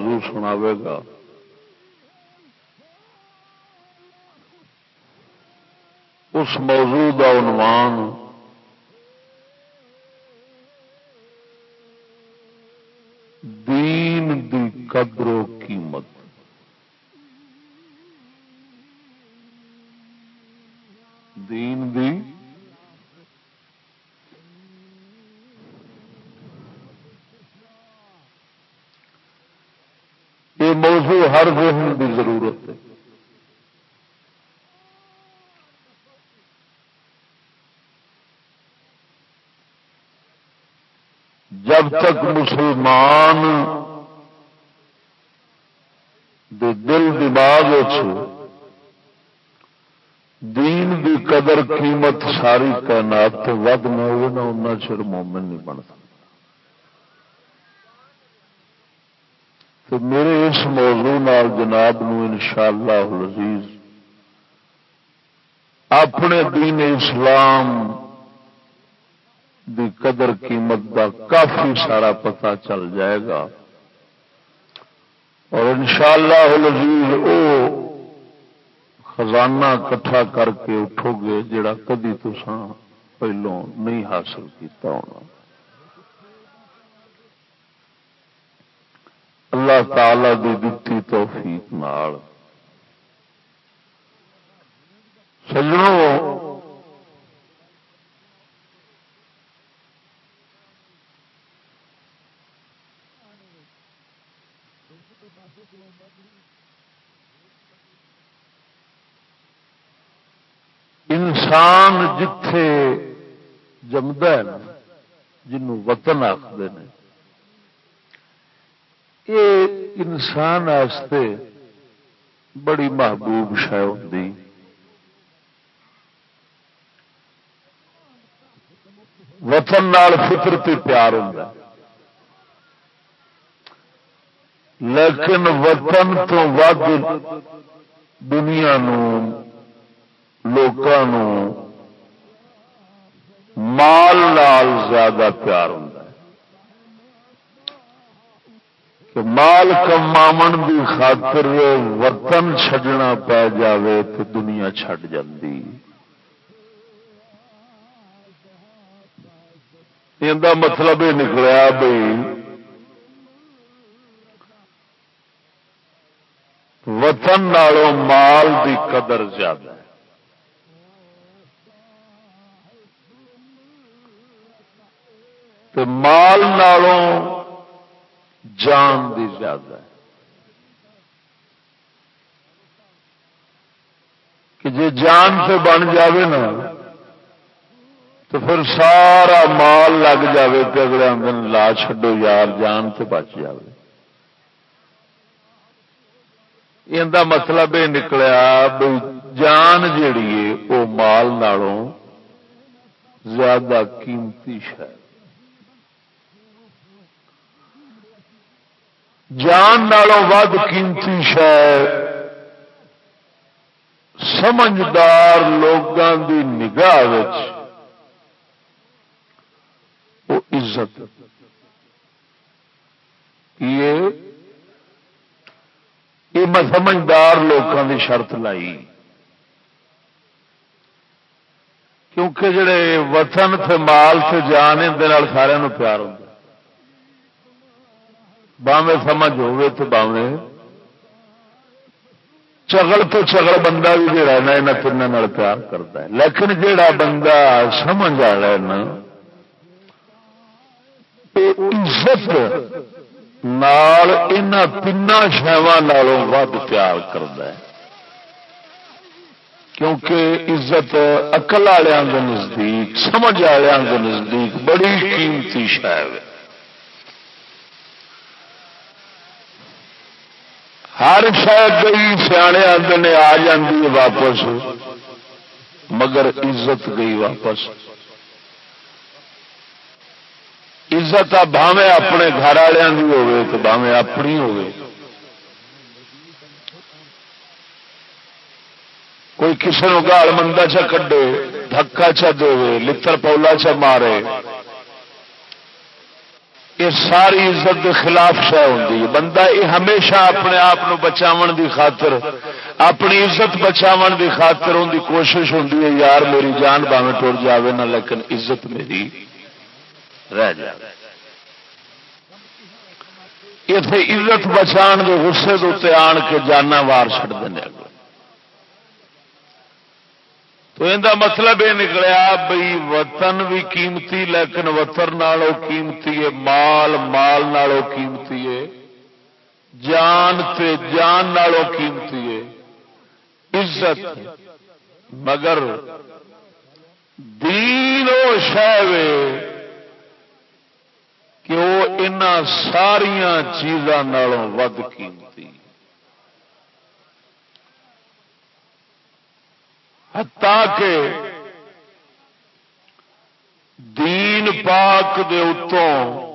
موضوع سناوے گا۔ اس موضوع کا عنوان دین دی قدر و قیمت دین دی یہ موضوع ہر ذہن کی ضرورت ہے جب تک مسلمان دے دل دماغ دین دی قدر قیمت ساری تعینات تو ود نہ ہوئے نہ ان چر مومن نہیں بن سکتا۔ تو میرے اس موضوع نال جناب نو انشاءاللہ العزیز اپنے دین اسلام دی قدر قیمت کا کافی سارا پتا چل جائے گا۔ اور انشاءاللہ العزیز او خزانہ کٹھا کر کے اٹھو گے جڑا کدی تو پہلوں نہیں حاصل کیتا ہونا۔ اللہ تعالی دی دتی توفیق نال۔ سجنوں انسان جتھے جمد ہے جنوں وطن آخر یہ انسان آستے بڑی محبوب شہ ہوتی وطن نال فطرتی پیار ہوں لیکن وطن تو ود دنیا نو لوگوں مال نال زیادہ پیار ہوں کہ مال کماون کی خاطر وطن چھڈنا پی جائے تو دنیا چھڈ جاتی یہ مطلب یہ نکلیا بھائی وطن نالوں مال دی قدر زیادہ ہے تو مال نالوں جان دی زیادہ ہے۔ کہ جی جان سے بن جاوے نا، تو پھر سارا مال لگ جاوے تو اگلے دن لا چڈو یار، جان سے بچ جاوے۔ یہ مطلب یہ نکلیا بھائی جان جیڑی ہے وہ مال نالوں زیادہ قیمتی شاید جان نالوں ود قیمتی شہ سمجھدار لوگوں کی نگاہ وہ عزت۔ یہ میں سمجھدار لوگوں کی شرط لائی۔ کیونکہ جڑے وطن تھے مال سے جان اندر سارے پیار ہوتا باوے سمجھ ہوگی تو باوے چگل تو چگل بندہ بھی جڑا نا یہاں تین پیار کرتا ہے۔ لیکن جڑا بندہ سمجھ آ رہا ہے نا عزت نال ان تین شہوں ود پیار کرتا ہے۔ کیونکہ عزت اقل والوں کے نزدیک، سمجھ والوں کے نزدیک بڑی قیمتی شہر ہے۔ ہر شاید گئی، سیانے آدھے نے آ جاتی ہے واپس۔ مگر عزت گئی واپس۔ عزت آ بھاوے اپنے گھر والوں کی ہوے تو بھاوے اپنی ہوے کوئی کسی نو گال مندا چا کڈے، دھکا چا دے لڑ پولا چا مارے۔ یہ ساری عزت کے خلاف شہ ہوتی ہے۔ بندہ یہ ہمیشہ اپنے آپ بچاو دی خاطر، اپنی عزت بچاو دی خاطر ان کی کوشش ہوتی ہے، یار میری جان باویں ٹر جاوے نہ لیکن عزت میری رہ جائے اتے عزت بچان کے غصے آن کے جانا وار چڑ دیں تو ان مطلب یہ نکلیا بھائی وطن بھی قیمتی، لیکن وطن نالوں قیمتی ہے، مال مال نالوں قیمتی ہے، جان تے جان نالوں قیمتی ہے، عزت۔ مگر دین وہ شہ کہ وہ ان ساریا چیزوں ود قیمتی۔ کہ دین پاک دے اتوں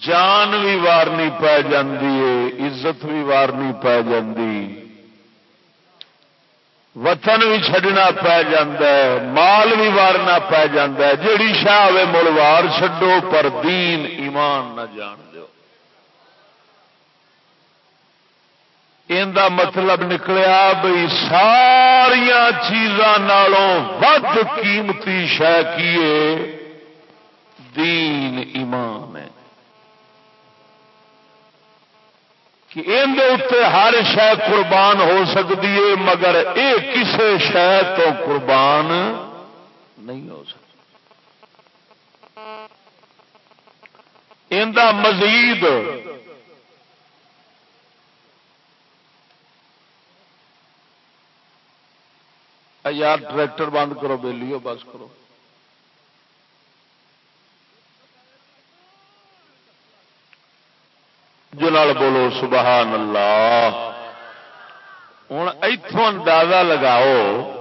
جان بھی وارنی پی جاندی ہے، عزت بھی وارنی پی جاندی، وطن بھی چڈنا پی مال بھی وارنا پی جیڑی شاہ مڑوار چڈو پر دین ایمان نہ جان ان مطلب نکلیا بھائی ساریا چیزوں ود قیمتی شہ کیے دین ایمان ہے۔ کہ اندر ہر شہ قربان ہو سکتی ہے، مگر یہ کسی شہ تو قربان نہیں ہو سکتا ان مزید یار ٹریکٹر بند کرو بہلی بس کرو۔ جو بولو، سبحان اللہ۔ ہوں اتوں اندازہ لگاؤ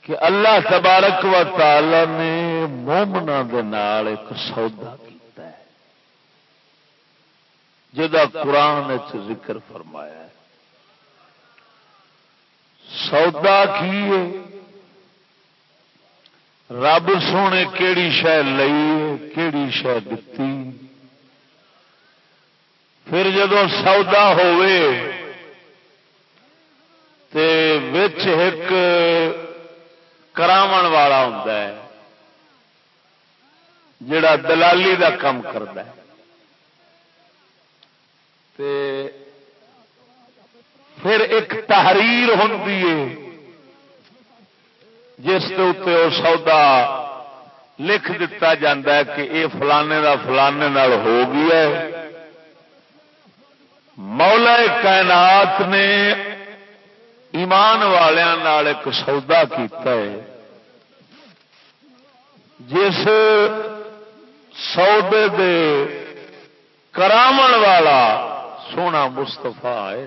کہ اللہ تبارک و تعالی نے مومنا ایک سودا کیا جا قرآن ذکر فرمایا ہے۔ سودا کی رب سونے کیڑی شہ لئی کیڑی شہ دتی؟ پھر جدو سودا ہوئے، تے وچ ایک کراو والا ہوں جڑا دلالی دا کام کرتا ہے۔ تے پھر ایک تحریر ہوں جس کے اتنے وہ سودا لکھ دتا ہے کہ یہ فلانے کا فلانے نال ہو گیا ہے۔ مولا کائنات نے ایمان والوں ایک سودا کیتا ہے، جس سودے دے کرامن والا سونا مستفا ہے۔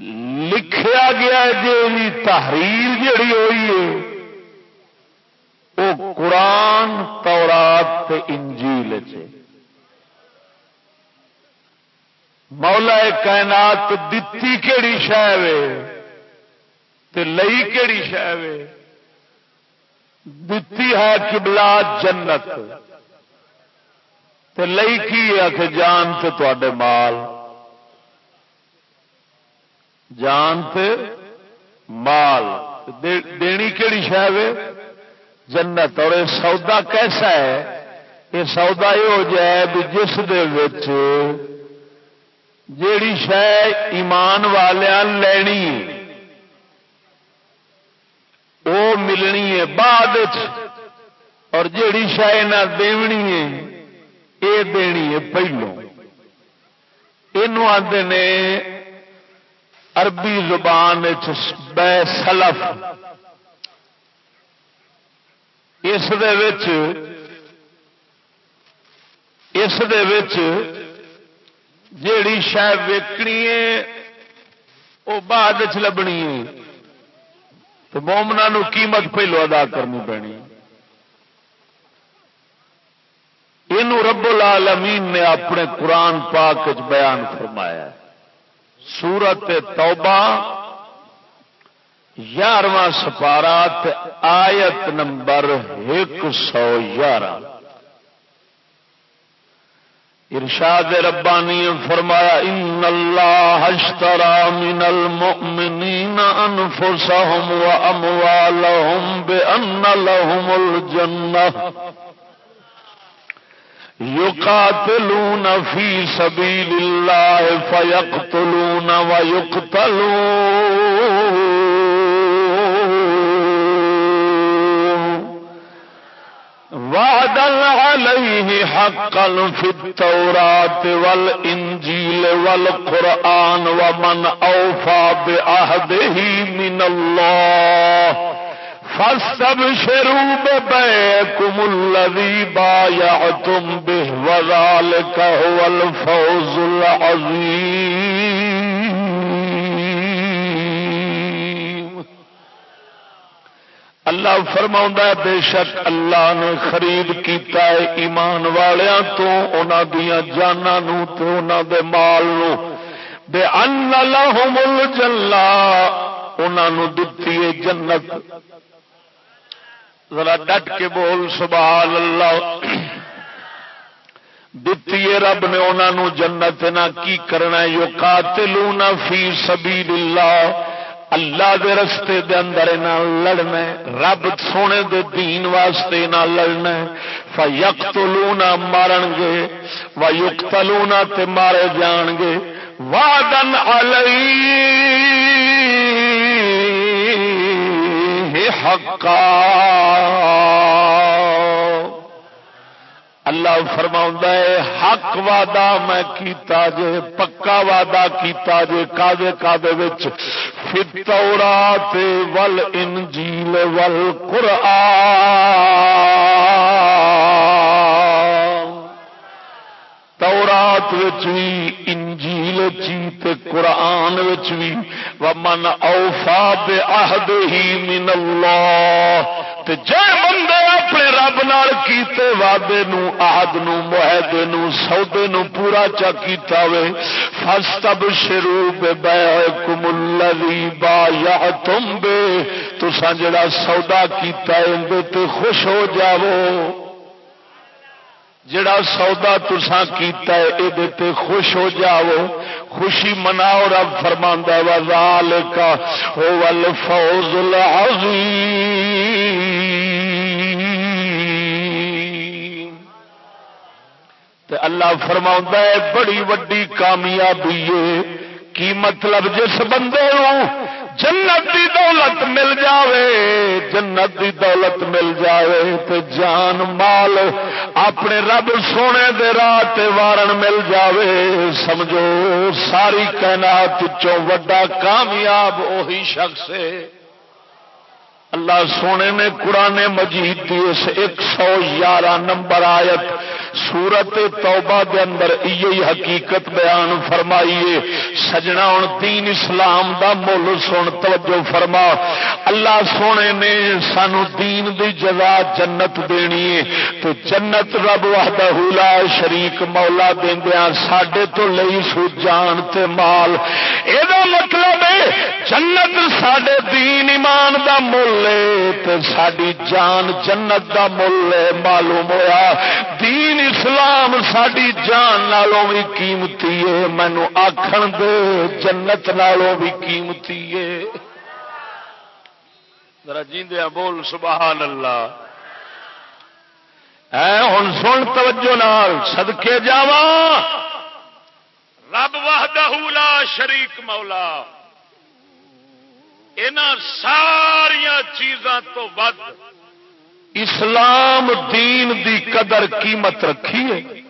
لکھیا گیا جی تحریر جڑی ہوئی ہے، وہ قرآن، تورات انجیل مولا کائنات دتی کہڑی شہ لئی کہڑی شہ دتی ہے کبلا جنت۔ لئی کی ہے؟ کہ جان تے مال۔ جان تے مال دینی کہڑی شہ جنت. اور یہ سودا کیسا ہے؟ یہ سودا یہ ہو جائے بھی جس جیڑی شہ ایمان والوں لینی وہ ملنی ہے بعد اور جیڑی شہ نہ دینی ہے یہ دینی ہے پہلو۔ یہ آتے نے عربی زبان بے سلف۔ اس اس جیڑی شہ ویکنی ہے وہ بعد چ لبنی ہے۔ تو مومنا قیمت پہلو ادا کرنی پینی یہ رب العالمین نے اپنے قرآن پاک بیان فرمایا۔ ہے سورت توبہ یارواں سپارا آیت نمبر ایک سو یارہ۔ ارشاد ربانی فرمایا، ان اللہ اشترى من المؤمنین انفسهم واموالهم بان لهم الجنہ۔ يقاتلون في سبيل الله فيقتلون ويقتلون وعدا عليه حقا في التوراة والإنجيل والقرآن ومن أوفى بعهده من الله فسب فاستبشروا ببيكم الذي بايعتم به وذلك هو الفوز العظيم. اللہ فرما بے شک اللہ نے خرید کیتا ہے ایمان والوں تو انہوں دیا جانا تو انہوں دے مال نو۔ بے ان لہم الجنہ انہوں دتی ہے جنت۔ ذرا ڈٹ کے بول، سبحان اللہ۔ دتی ہے رب نے انہوں جنت، نہ کی کرنا یو قاتلون فی سبیل اللہ اللہ دے رستے دے اندر نہ لڑنا رب سونے دے دین واسطے نہ لڑنا فیقتلونا مارن گے ویقتلونا تے مارے جان گے۔ وعدن علیہ۔ حقا. اللہ فرما ہے، حق وعدہ میں کیتا جے، پکا وعدہ کیتا جے کادے کادے وچ فتورات ول انجیل ول قرآن تورات بھی انجیل چی قرآن بھی ومن اوفا بے عہد ہی من اللہ تے جے بندے اپنے رب نال کیتے وعدے نو آہد نو، معاہدے نو، سودے نو پورا چا کیتا وے، فاستبشروا ببيعكم الذي بايعتم به، تساں جڑا سودا کیتا ہے اندے تے خوش ہو جاؤ۔ جڑا سودا تسا کیتا ہے اے تے خوش ہو جاؤ، خوشی مناؤ، رب فرماندا وا ذالک هو الفوز العظیم تے اللہ فرما ہے، بڑی وڈی کامیابی ہے۔ کی مطلب جس بندے ہوں جنت دی دولت مل جاوے، جنت دی دولت مل جاوے تے جان مال اپنے رب سونے دے راہ وارن مل جاوے۔ سمجھو، ساری کائنات چوں وڈا کامیاب وہی شخص ہے۔ اللہ سونے نے قرآن مجید کی اس ایک سو یارہ نمبر آیت سورت توبہ دے اندر یہ حقیقت بیان فرمائیے۔ سجنا ہوں دین اسلام دا مل سن توجہ فرما۔ اللہ سونے نے سانو دین دی جزا جنت دینی ہے۔ تو جنت رب وحدہ لا شریک مولا دیندیاں ساڈے تو لئی سو جان تے مال۔ اے مطلب ہے جنت ساڈے دین ایمان دا مل ساری جان جنت کا مل معلوم ہوا دین اسلام ساری جان نالوں بھی قیمتی ہے مینو آخر دے جنت نالوں بھی قیمتی ہے ذرا جیندیا بول سبحان اللہ ہوں سن توجہ نال سدکے جاوا رب وحدہ لا شریک مولا ان ساریا چیزاں تو ود اسلام دین دی قدر قیمت رکھی ہے۔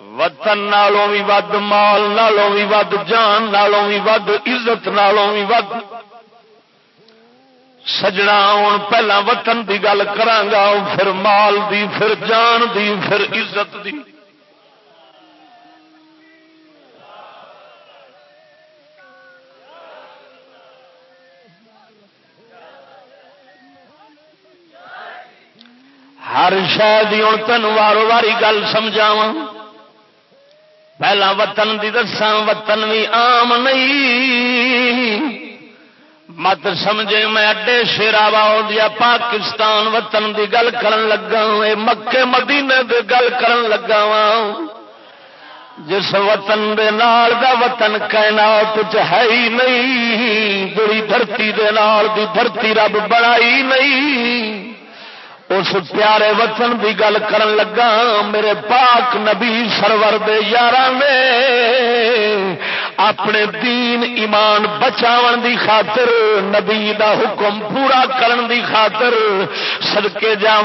وطن نالوں بھی ود، مال نالوں بھی ود، جان نالوں بھی ود، عزت نالوں بھی ود۔ سجنا ہوں پہلا وطن دی گل کرانگا پھر مال دی، پھر جان دی، پھر عزت دی۔ ہر شاید ہوں تین وارو واری گل سمجھاوا پہلا وطن دی دساں، وطن بھی آم نہیں۔ مت سمجھے میں اڈے شیراوا دیا پاکستان وطن دی گل کرن لگا اے مکے مدینے دی گل کرن لگا وا جس وطن دے نال دا وطن کائنات چ ہے ہی نہیں، جڑی دھرتی دے نال دی دھرتی رب بنائی نہیں۔ اس پیارے وطن کی گل کرن لگا، میرے پاک نبی سرور دے یار نے اپنے دین ایمان بچاو دی خاطر، نبی دا حکم پورا کرن دی خاطر سدکے جا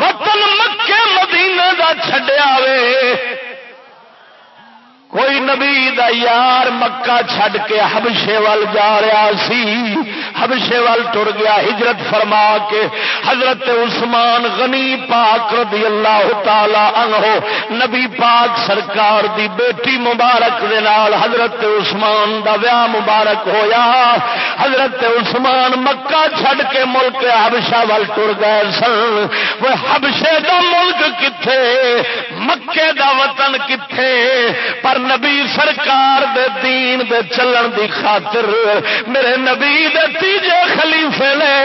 وطن مکے مدینے دا چھڈیا وے۔ کوئی نبی دا یار مکہ چھڈ کے حبشے وال جا رہا سی۔ حبشے وال ٹر گیا، ہجرت فرما کے حضرت عثمان غنی پاک رضی اللہ تعالی عنہ، نبی پاک سرکار دی بیٹی مبارک دے نال حضرت عثمان دا ویاہ مبارک ہویا۔ حضرت عثمان مکہ چھڈ کے ملک حبشہ وال ٹر گئے سن۔ وہ حبشے دا ملک کتھے؟ مکے دا وطن کتھے؟ پر نبی سرکار دے دین دے چلن دی خاطر میرے نبی دے تیجے خلیفے نے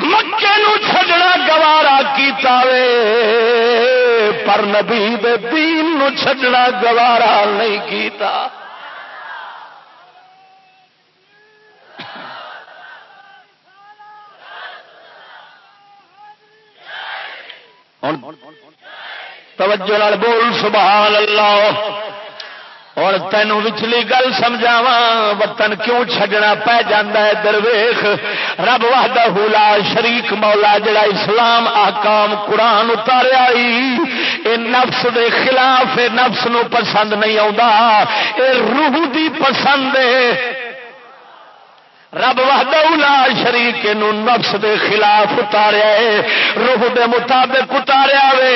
مکے نو چھجنا گوارا کیتا وے، پر نبی دے دین نو چھجنا گوارا نہیں کیتا۔ توجہ بول، سبحان اللہ۔ اور تین وچلی گل سمجھاوا وطن کیوں چھڈنا پی جانا ہے درویخ رب وحدہ حولا شریک مولا جڑا اسلام آکام قرآن اتاریا اے نفس دے خلاف نفس نو پسند نہیں آتا اے روح دی پسند ہے۔ رب وحدہ شریک نو نفس دے خلاف اتاریا روح دے مطابق اتاریا وے۔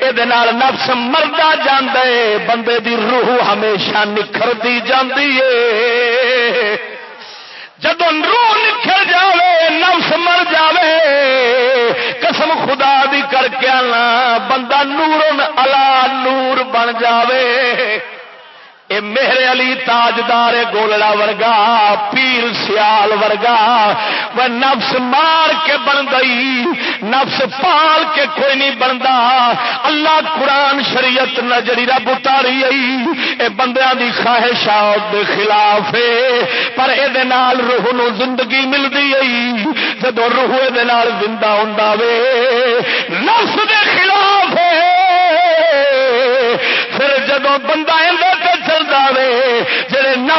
یہ نفس مردا جاندے بندے دی روح ہمیشہ نکھر دی جاندی ہے۔ جب روح نکھر جاوے، نفس مر جاوے، قسم خدا دی کر کے آنا، بندہ نور الا نور بن جاوے۔ اے میرے علی تاجدار گولڑا ورگا، پیر سیال ورگا۔ وہ نفس مار کے بن گئی، نفس پال کے کوئی نہیں بنتا اللہ قرآن شریعت نظری رب اتاری اے بندیاں دی خواہشات دے خلاف ہے پر اے نال روح نو زندگی ملتی آئی۔ جب روح اے نال زندہ ہوں نفس دے خلاف ہے پھر جدو بندہ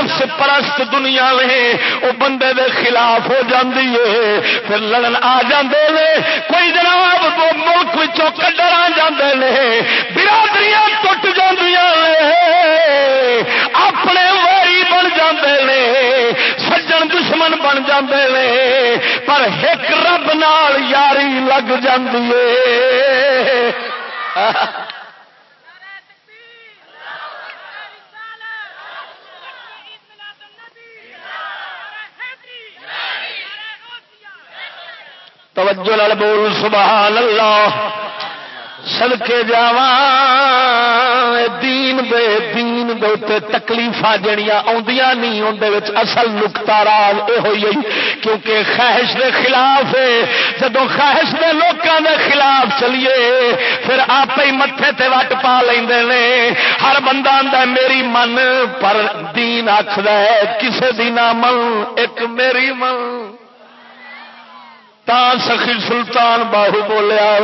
نفس پرست دنیا میں وہ بندے دے خلاف ہو جاندی ہے، پھر لڑن آ جاندے نے۔ کوئی جناب وہ ملک وچوں کڈر آ جاندے نے۔ برادریاں ٹوٹ جاندیاں نے۔ اپنے واری بن جاندے نے۔ سجن دشمن بن جاندے نے۔ پر ایک رب نال یاری لگ جاندی ہے۔ توجہ لال بول، سبحان اللہ۔ سڑکے جا دین دے دین دے تکلیف جڑیاں آدیاں نہیں اندر اصل نکتا راز یہ ہوئی کیونکہ خواہش دے خلاف جب خواہش دے لوگوں دے خلاف چلیے، پھر آپ ہی متے تے وٹ پا لے ہر بندہ آتا میری من، پر دین آخر کسے دی نہ من، ایک میری من۔ تا سخی سلطان باہو بولیا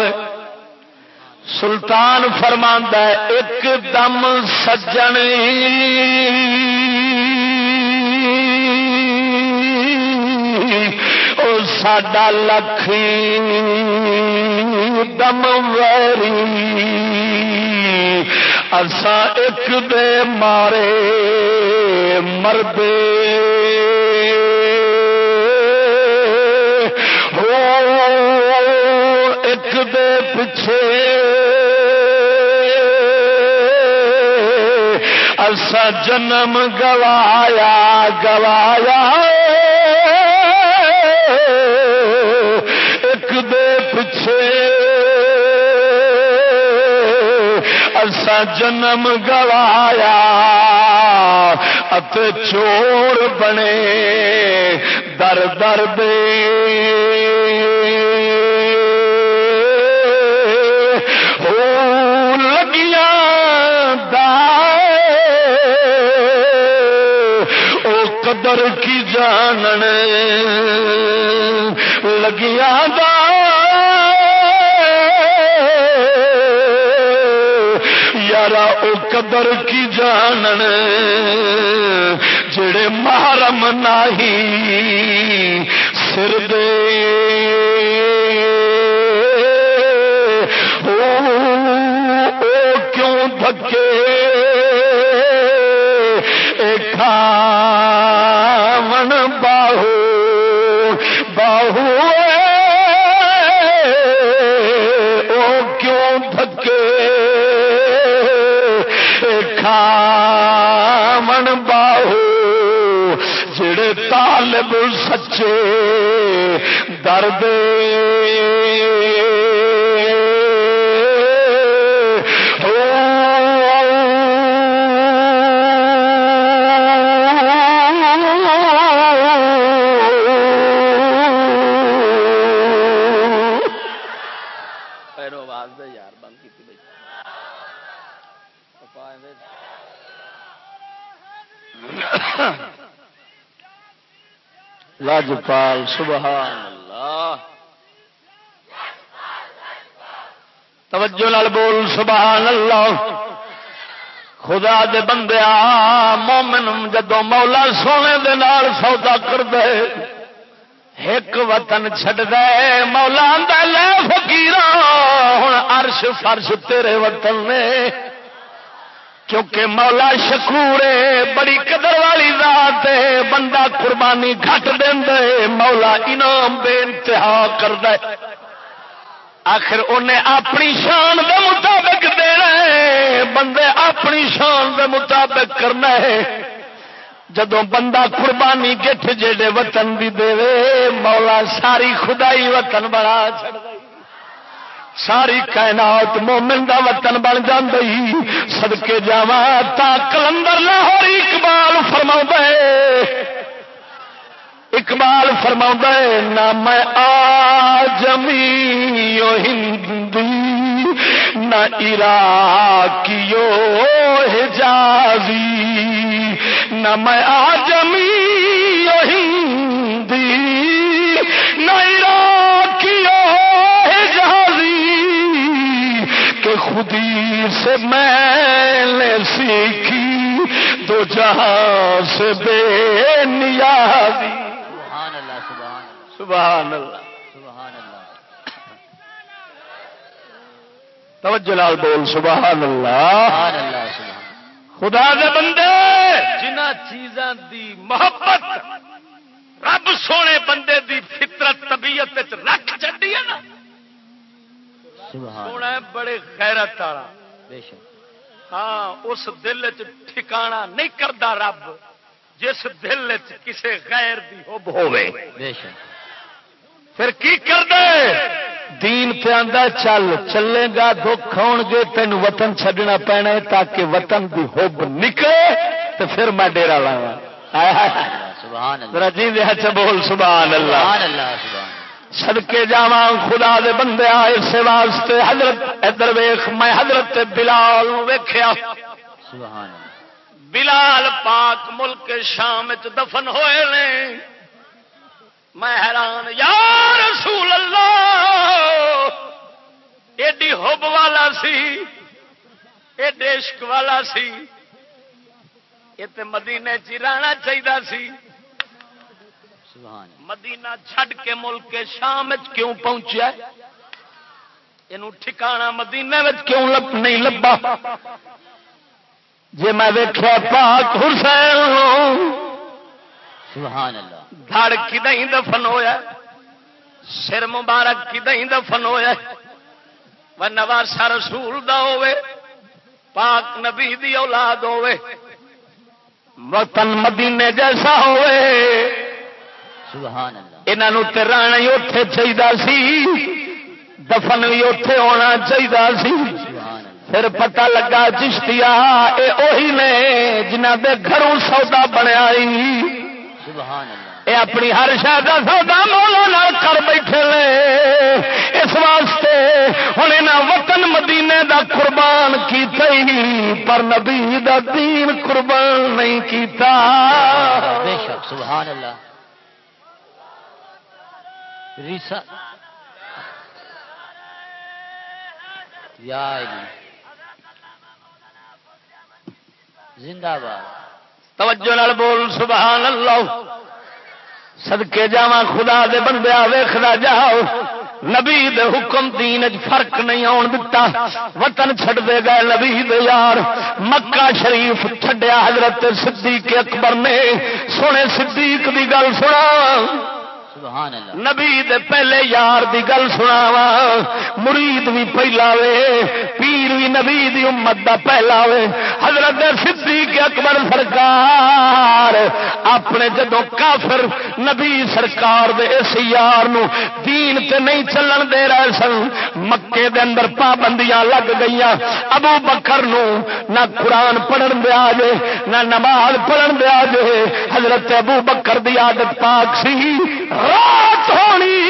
سلطان فرما ایک دم سجن۔ ساڈا لکھی دم ویری۔ اسا ایک دے مارے مردے۔ دے پچھے اسا جنم گوایا گوایا۔ ایک دے پچھے اسا جنم گوایا چور بنے، در در دے قدر کی جانن لگیا یار او قدر کی جانن جڑے محرم نہیں سر دے۔ کیوں دھکے؟ طالب سچے درد لاجپال، سبحان اللہ۔ توجہ لال بول، سبحان اللہ۔ خدا دے بندے مومن جدو مولا سونے دے نال سودا کر دے ایک وطن چڈ دے مولا لے فکیر ہوں عرش فرش تیرے وطن نے۔ کیونکہ مولا شکورے بڑی قدر والی ذات ہے، بندہ قربانی گھٹ دے مولا انعام بے انتہا کر دے آخر انہیں اپنی شان دے مطابق دینا ہے، بندے اپنی شان دے مطابق کرنا ہے۔ جدو بندہ قربانی گٹھ جڑے وطن بھی دے مولا ساری خدائی وطن بڑا چڑ ساری کائنات مومن دا وطن بن جی سدکے جا تا کلندر لاہور اقبال فرما اقبال فرما نہ میں آ جمی ہندی، نہ عراقیو حجازی۔ نہ میں آ جمی ہندی، نہ خودی سے میں نے سیکھی تو جہاں سے بے نیازی۔ سبحان اللہ سبحان اللہ۔ سبحان اللہ۔ توجہ لال بول سبحان اللہ۔ خدا دے بندے۔ جنہ چیزاں دی محبت رب سونے بندے دی فطرت طبیعت رکھ چڈی ہے نا۔ سونا بڑے خیرت والا۔ ہاں اس دل ٹھکانا نہیں کرتا رب جس دل کسے غیر دی حب ہوے پھر کی کر دے دین پہ آندا چل چلے گا دکھ آن گے تین وطن چھڈنا پینا ہے تاکہ وطن دی حب نکلے تو پھر میں ڈیرا لاوا سبحان اللہ۔ جی بول سبحان اللہ۔ سبحان اللہ سبحان سدکے جا خدا دے بندے اس واسطے۔ حضرت ادھر ویخ میں حضرت بلال ویخیا بلال پاک ملک شام دفن ہوئے نے۔ میں حیران، یا رسول اللہ، ایڈی ہوب والا سی، ایڈے عشق والا سی۔ یہ مدینے چاہنا چاہیے سی۔ مدینہ چھڈ کے ملک شام کیوں پہنچیا یہ ٹھکانا مدینے کیوں لب نہیں لبا؟ جی میں دیکھا پاک حسین دھڑ کدیں دفن ہویا سر مبارک کدیں دفن ہویا و نواسا رسول دا ہوے پاک نبی دی اولاد ہوے وطن مدینے جیسا ہوئے یہاں رانا ہی اتے چاہیے سی۔ دفن بھی اتے ہونا چاہیے سی۔ پھر پتا لگا چشتیا یہ اہی نے جنہ دے گھروں سودا بنیا یہ اپنی ہر شاید سودا مولا کر بیٹھے لے اس واسطے ہوں یہاں وطن مدینے دا قربان کیتا ہی پر نبی دا دین قربان نہیں کیتا۔ بے شک سبحان اللہ۔ ریسا یا زندہ باد. توجہ نال بول، سبحان اللہ. سدکے جا خدا دے بندیا ویخدا جاؤ. نبی دے حکم دین فرق نہیں آن دتا. وطن چھڈ دے گئے نبی دے یار. مکہ شریف چھڈیا حضرت صدیق اکبر نے. سونے صدیق دی گل سنا۔ سبحان اللہ۔ نبی دے پہلے یار دی گل سنا مرید بھی پہلا وے، پیر بھی نبی دی امت دا پہلا وے۔ حضرت صدیق اکبر سرکار اپنے جدو کافر نبی سرکار دے اس یار نو دین تے نہیں چلن دے رہے سن، مکے دے اندر پابندیاں لگ گئی ابو بکر نو نہ قرآن پڑھن دیا جے نہ نماز پڑھن دیا جے حضرت ابو بکر دی عادت پاک سی۔ رات ہونی۔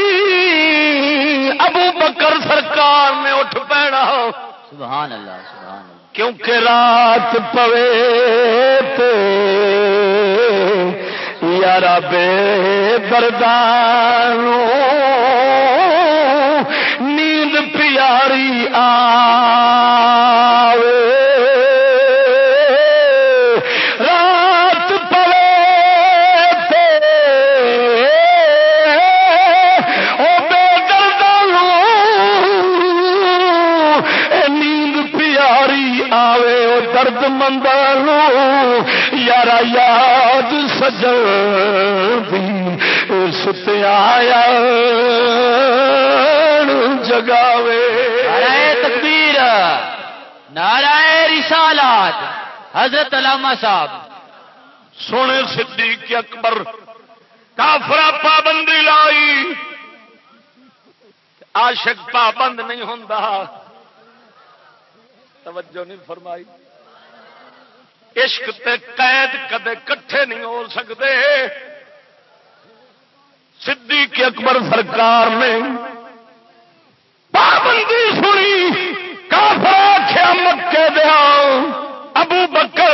ابو بکر سرکار نے اٹھ پینا۔ سبحان اللہ سبحان اللہ کیونکہ رات پوے تے۔ یار بے بردانو سجن دی ستیا جگاوے۔ نعرہ تکبیر نعرہ رسالات حضرت علامہ صاحب۔ سونے صدیق اکبر کافرا پابندی لائی۔ عاشق پابند نہیں ہوتا توجہ نہیں فرمائی۔ عشق تے قید کدے کٹھے نہیں ہو سکتے۔ صدیق اکبر سرکار نے پابندی سنی کافر آخیا مکے دیا ابو بکر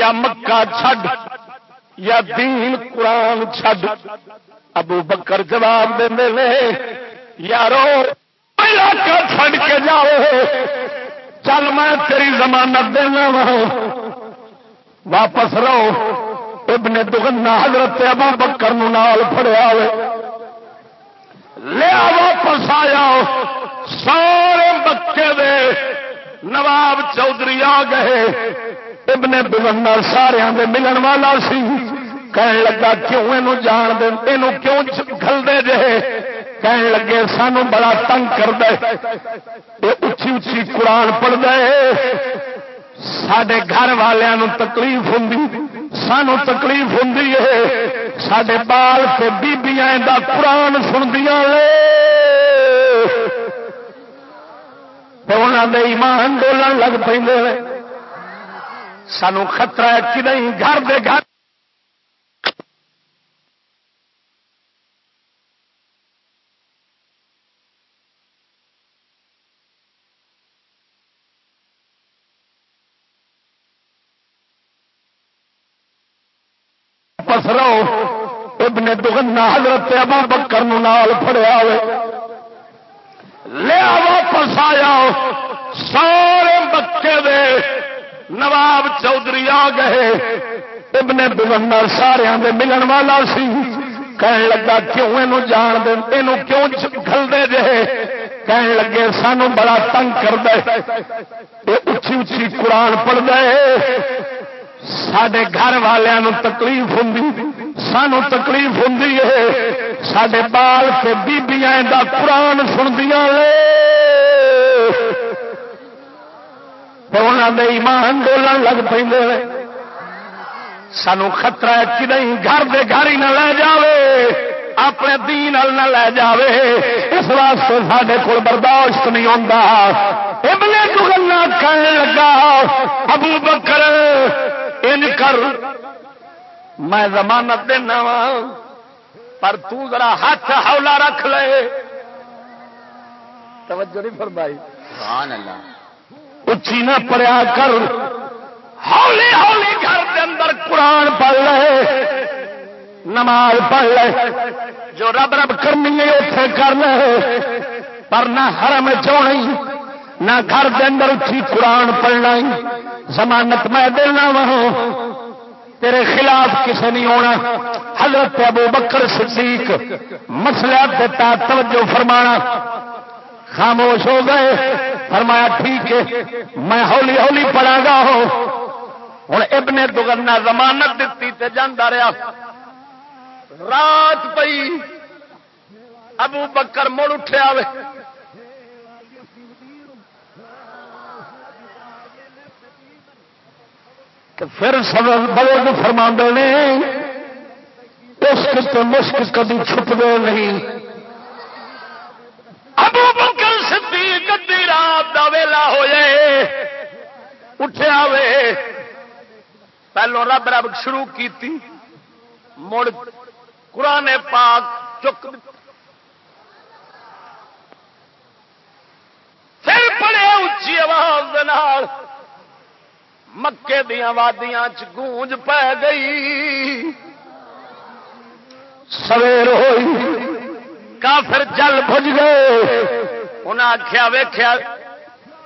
یا مکہ چھڈ، یا دین قرآن چھڈ۔ ابو بکر جواب دے یارو، علاقہ چھڈ کے جاؤ۔ چل میں تیری ضمانت دینا وا۔ واپس رہو۔ ابن دگنا حضرت ابو بکر نال پڑیا لیا واپس آیا۔ سارے بکے دے نواب چودھری آ گئے۔ ابن دگنا سارے دے ملن والا سی۔ کہن لگا، کیوں یہ جان دے؟ یہ کیوں گل دے جے؟ کہن لگے، سانو بڑا تنگ کر دے یہ اچھی اچھی قرآن پڑھ دے سڈے گھر والوں تکلیف ہوں سانو تکلیف ہوں سڈے بال سے بیبیاں دا قرآن سندیاں انہوں نے ایمان ڈولن لگ پہ سانو خطرہ ہے کہ نہیں، گھر دے گھر رہو۔ ابن دگنا حضرت ابو بکر نو نال پڑیا لیا واپس آیا۔ سارے بکے دے نواب چودھری آ گئے۔ ابن دگنا سارے دے ملن والا سی۔ کہن لگا، کیوں یہ جان دے؟ یہ کیوں گل دے جے؟ کہن لگے، سانو بڑا تنگ کر دے اچھی اچھی قرآن پڑھ دے سڈے گھر والوں تکلیف ہوں سانو تکلیف ہوں سڈے بال سے بیبیاں دا قرآن سندیاں انہوں نے ایمان ڈولن لگ پہ سانو خطرہ ہے کہ نہیں، گھر دے گھر ہی نہ لے جاوے، اپنے دین نہ لے جاوے۔ اس واسطے سارے کو برداشت نہیں ہوتا ابن دگنا کہنے لگا، ابو بکر ان کر۔ میں ضمانت دینا وا پر تو ذرا ہاتھ ہولا رکھ لے۔ توجہ نہیں فرمائی۔ سبحان اللہ۔ اچھی نہ پڑیا کر۔ ہولی ہولی گھر کے اندر قرآن پڑھ لے۔ نماز پڑھ لے۔ جو رب رب کرنی ہے اتے کر لے۔ پر نہ حرم چونی نہ گھر کے اندر اٹھی قرآن پڑھنا ضمانت میں دینا وہ تیرے خلاف کسی نہیں ہونا۔ حضرت ابو بکر صدیق مسئلہ دیتا توجہ فرمانا، خاموش ہو گئے۔ فرمایا، ٹھیک ہے، میں ہولی ہولی پڑا گا ہوں ابن دگنا ضمانت دیتی تے جانا رہا رات پئی، ابو بکر مڑ اٹھیا وے پھر بزرگ فرما نے اس مشک کبھی چھپ گئے نہیں۔ ابو بکر صدیق ادی رات کا ویلا ہو جائے اٹھیا وے۔ پہلو رب رب شروع کی مڑ قرآن پاک چک پھر پڑے اچھی آواز مکے دیا وادیاں گونج پی گئی۔ سویر ہوئی، کافر جل بج گئے۔ انہیں آخیا ویخیا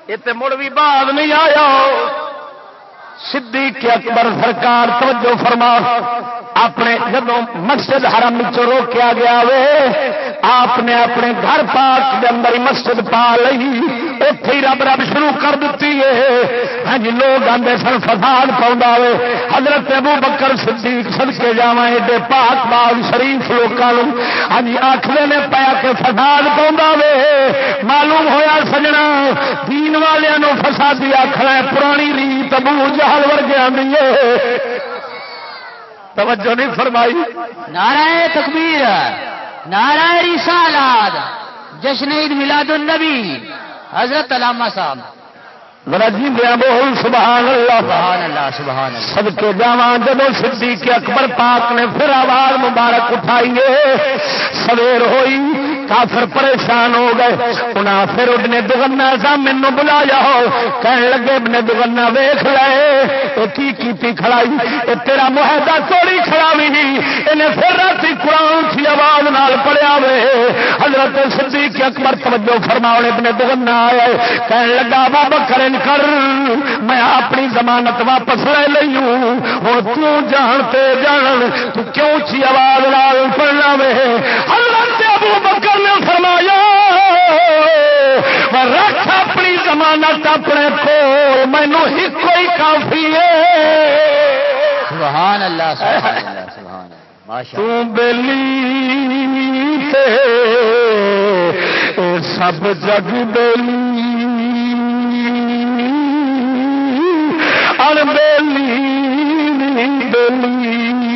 یہ مڑ بھی بعد نہیں آیا۔ صدیق اکبر سرکار توجہ فرما۔ اپنے جب مسجد حرم چ روکیا گیا وے، آپ نے اپنے گھر پاک کے اندر مسجد پا لی اتے ہی رب رب شروع کر دیتی ہے۔ ہاں جی لوگ آتے سن فساد پاؤں وے۔ حضرت ابو بکر صدیق سد کے جا ایڈے پاک باغ شریف لوگوں ہاں جی آخر نے پایا کہ فساد پاؤں وے۔ معلوم ہویا سجنا، دین والوں فسادی آخر پرانی ریت ابو جہل ورگیا نہیں توجہ نہیں فرمائی۔ نعرہ تکبیر نعرہ رسالات جشن عید میلاد النبی حضرت علامہ صاحب۔ جی بول سبحان اللہ سبحان اللہ سبحان اللہ سب کے جاوا جب صدیق اکبر پاک نے پھر آواز مبارک اٹھائی سویر ہوئی۔ کافر پریشان ہو گئے۔ انہیں پھر اڈنے دگنا سا مینو بلایا ہو۔ کہن لگے ابن دگنا ویخ لے کی کیتی کھڑائی؟ اے تیرا معاہدہ توڑی کھڑا بھی انہیں پھر رات قرآن کی آواز نال پڑیا وے۔ حضرت صدیق اکبر توجہ فرماؤ ابن دگنا آئے۔ کہن لگا بابا کرن کر، میں اپنی ضمانت واپس لے لی ہوں۔ اور جانتے جان، تو کیوں چی آواز لال پڑنا وے؟ حضرت ابو بکر نے فرمایا رکھ اپنی ضمانت اپنے کو مینو ہی کوئی کافی ہے. سبحان اللہ سبحان اللہ سبحان اللہ تو بلی تے سب جگ بلی ان بلی بلی۔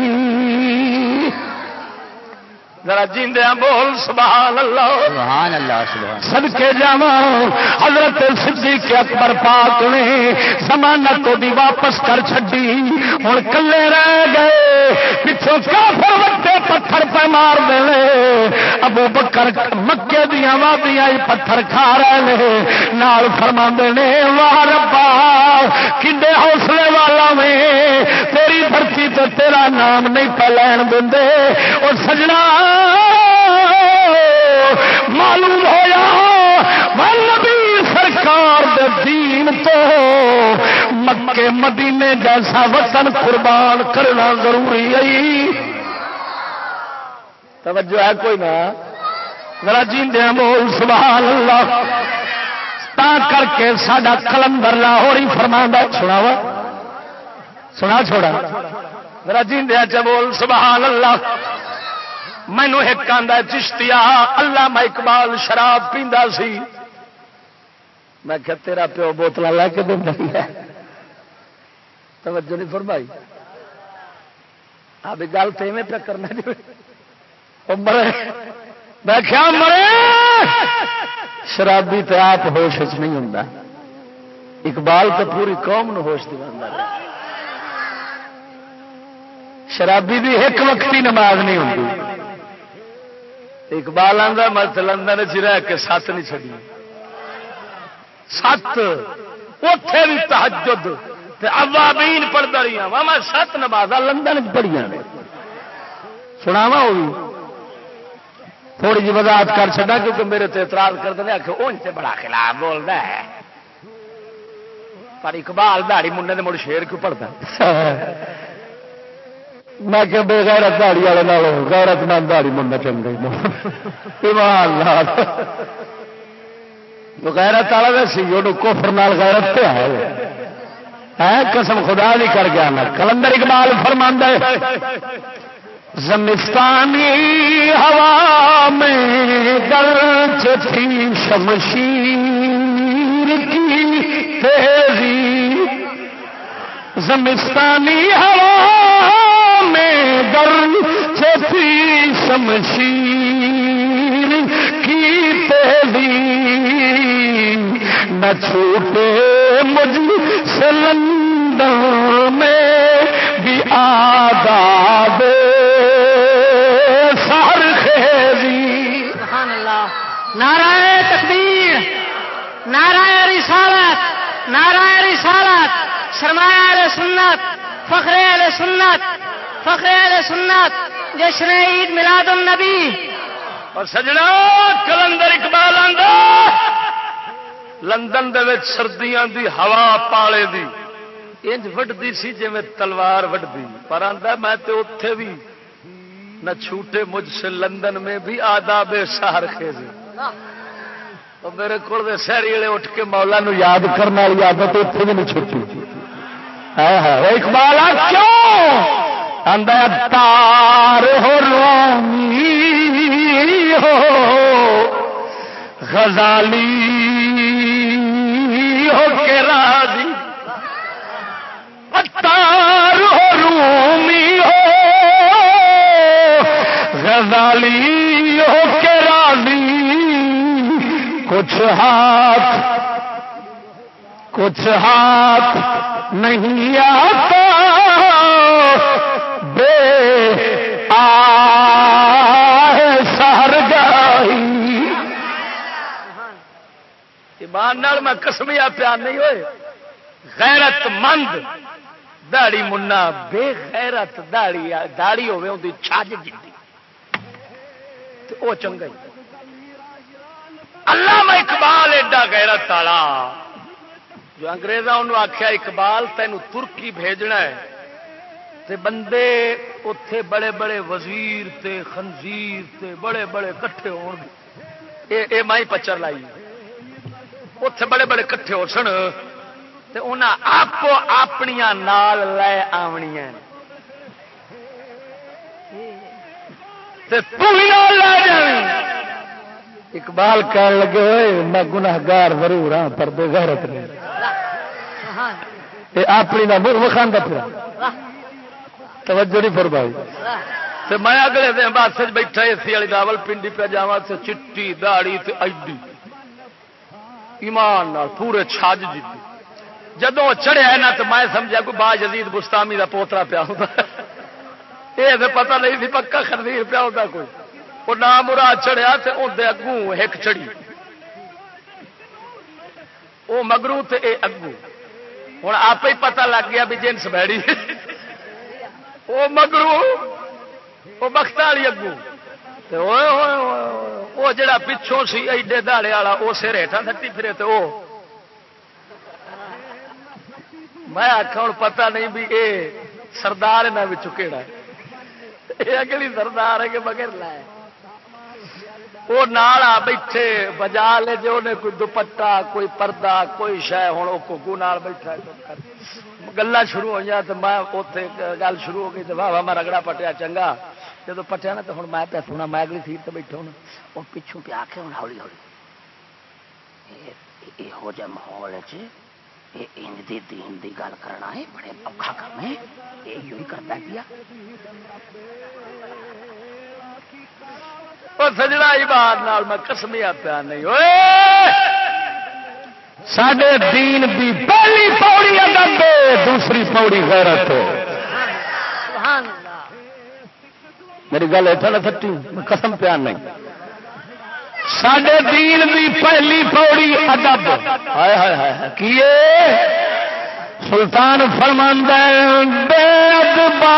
ذرا جیندیا بول سبحان اللہ سبحان اللہ سبحان سد کے جا حضرت صدیق اکبر پاک نے زمانت دی واپس کر چڈی ہوں کلے رہ گئے پچھوں کافر وٹے پتھر پہ مار دے ابو بکر مکے دیا وادیاں پتھر کھا رہے ہیں نال فرما نے واہ ربا کنڈے حوصلے والا میں تیری دھرتی تو تیرا نام نہیں پہ لین دے اور سجنا معلوم ہوا نبی سرکار دے دین تو مکے مدینے جیسا وطن قربان کرنا ضروری ہے۔ توجہ ہے کوئی نہ۔ ذرا جیندے مول سبحان اللہ۔ تا کر کے ساڈا کلندر لاہور ہی فرما چھڑاوا سنا چھوڑا۔ ذرا جیندیا ہاں چ بول، سبحان اللہ۔ مینو ایک آدھا چشتیا اللہ میں اقبال شراب پیندا سی۔ میں کہ تیرا پیو بوتل لے کے دینا توجہ نہیں فرمائی۔ اب گل تو ایویں پہ کرنا جی۔ مرے۔ میں کیا مرے۔ شرابی تو آپ ہوش نہیں ہوں اقبال تو پوری قوم نو ہوش دلا شرابی بھی ایک وقتی نماز نہیں ہوتی اقبال آدھا مت مطلب لندن چ رہ کے سات نہیں چڑی سات۔ اتے بھی تحجد اوابین پڑھتا رہی ہوں میں سات نماز لندن پڑھیا سناوا وہ بھی۔ تھوڑی جی وضاحت کر چڑا کیونکہ میرے تو اعتراض کر دیں کہ ان سے بڑا خلاف بولتا ہے۔ پر اقبال دہڑی منڈے نے مڑ شیر کیوں پڑھتا میں کہ بے غیرت دہڑی والے نال غیرت مند دہڑی منڈا چنگا ایمان لال غیرت والا سی وہ کوفر نال غیرت پہ ہے قسم خدا نہیں کر گیا میں کلندر اقبال فرماندہ زمستانی ہوا میں درج تھی شمشیر کی تیزی زمستانی ہوا میں درج تھی شمشیر کی تیزی نہ چھوٹے مجھ سے میں بھی آداب نعرہ تکبیر، نعرہ رسالت نعرہ رسالت۔ سرمایہ علیہ سنت، فخر علیہ سنت، فخر علیہ سنت جشن عید میلاد النبی۔ اور سجنا، کلندر اقبال آندا۔ لندن دے وچ سردیاں دی ہوا پالے دی۔ انج وڈدی سی جی میں تلوار وڈدی۔ پر آندا، میں تے اوتھے بھی نہ چھوٹے مجھ سے لندن میں بھی آداب سہر خیزی میرے کو سہری والے اٹھ کے مولا نو یاد کرنے والی عادت اتنے بھی نہیں چھٹی اقبال کیوں؟ تار ہو رومی ہو، غزالی ہو کے راضی۔ تار ہو رومی ہو، غزالی ہو کے راضی۔ کچھ ہاتھ کچھ ہاتھ نہیں آتا بے سہر گائی ایمان میں کسمیا پیار نہیں ہوئے۔ غیرت مند۔ داڑی منا بے غیرت داڑی داڑی ہوے ان چھج جی وہ چنگا اللہ میں اقبال ایڈا غیرت والا جو انگریزا انہوں آخیا اقبال تین ترکی بھیجنا ہے۔ تے بندے اتے بڑے بڑے وزیر تے خنزیر تے بڑے بڑے کٹھے ہو مائی پچر لائی۔ اتے بڑے بڑے کٹھے ہو سن تے انہاں آپ اپنیاں نال لے آنیاں اقبال کہنے لگے ہوئے میں گناگار ضرور ہاں پر بے غیرت نہیں۔ اپنی نہ منہ وکھانا پورا توجہ نہیں فرمائی۔ میں اگلے دن بس بیٹھا اے سی والی راول پنڈی پہ جا چٹی داڑی ایڈی۔ ایمان پورے چھج جی جدو چڑھیا نا تو میں سمجھا کوئی با جدید بستامی کا پوترا پیا ہوتا یہ تو پتا نہیں سی پکا خردیر پیا ہوتا کوئی۔ وہ نام مراد چڑھیا تو اندر اگوں ایک چڑی وہ مگرو تے اے اگو ہوں آپ ہی پتا لگ گیا بھی جنس بہڑی وہ مگرو، وہ بخت والی اگو۔ وہ جڑا پچھوں سی ایڈے دہڑے والا، وہ سر ہیٹا تھٹی پھرے تو وہ۔ میں آخا ہوں پتا نہیں بھی اے سردار یہاں کہڑا یہ اگلی سردار ہے کہ بغیر لائے وہ نال بیٹھے، بجا لے جو نے کوئی دوپٹا کوئی پردہ، کوئی شہ ہوں وہ گگو نال بیٹھا گلا شروع ہوئی تو میں اتنے گل شروع ہو گئی تو واہ واہ، میں رگڑا پٹیا چنگا۔ جب پٹیا نا تو ہوں میں پہ سونا، میں اگلی سیٹ سے بیٹھا ہوں۔ وہ پچھوں پہ آ کے ہوں ہولی۔ ہولی یہو جہ ماحول دی دین دی گل کرنا ہے، بڑے اوکھا کام ہے۔ یہ ہی کرتا پیا۔ سجڑا ہی بات میں کسمیا پیا نہیں۔ ہوئے سڈے دین دی پہلی پوڑی ادب دوسری پوڑی غیرت میری گل اتنا نہ سچی، میں قسم پیا نہیں۔ سڈے دین دی پہلی پوڑی ادب ہائے ہائے ہائے کیے سلطان فرماند بے ادبا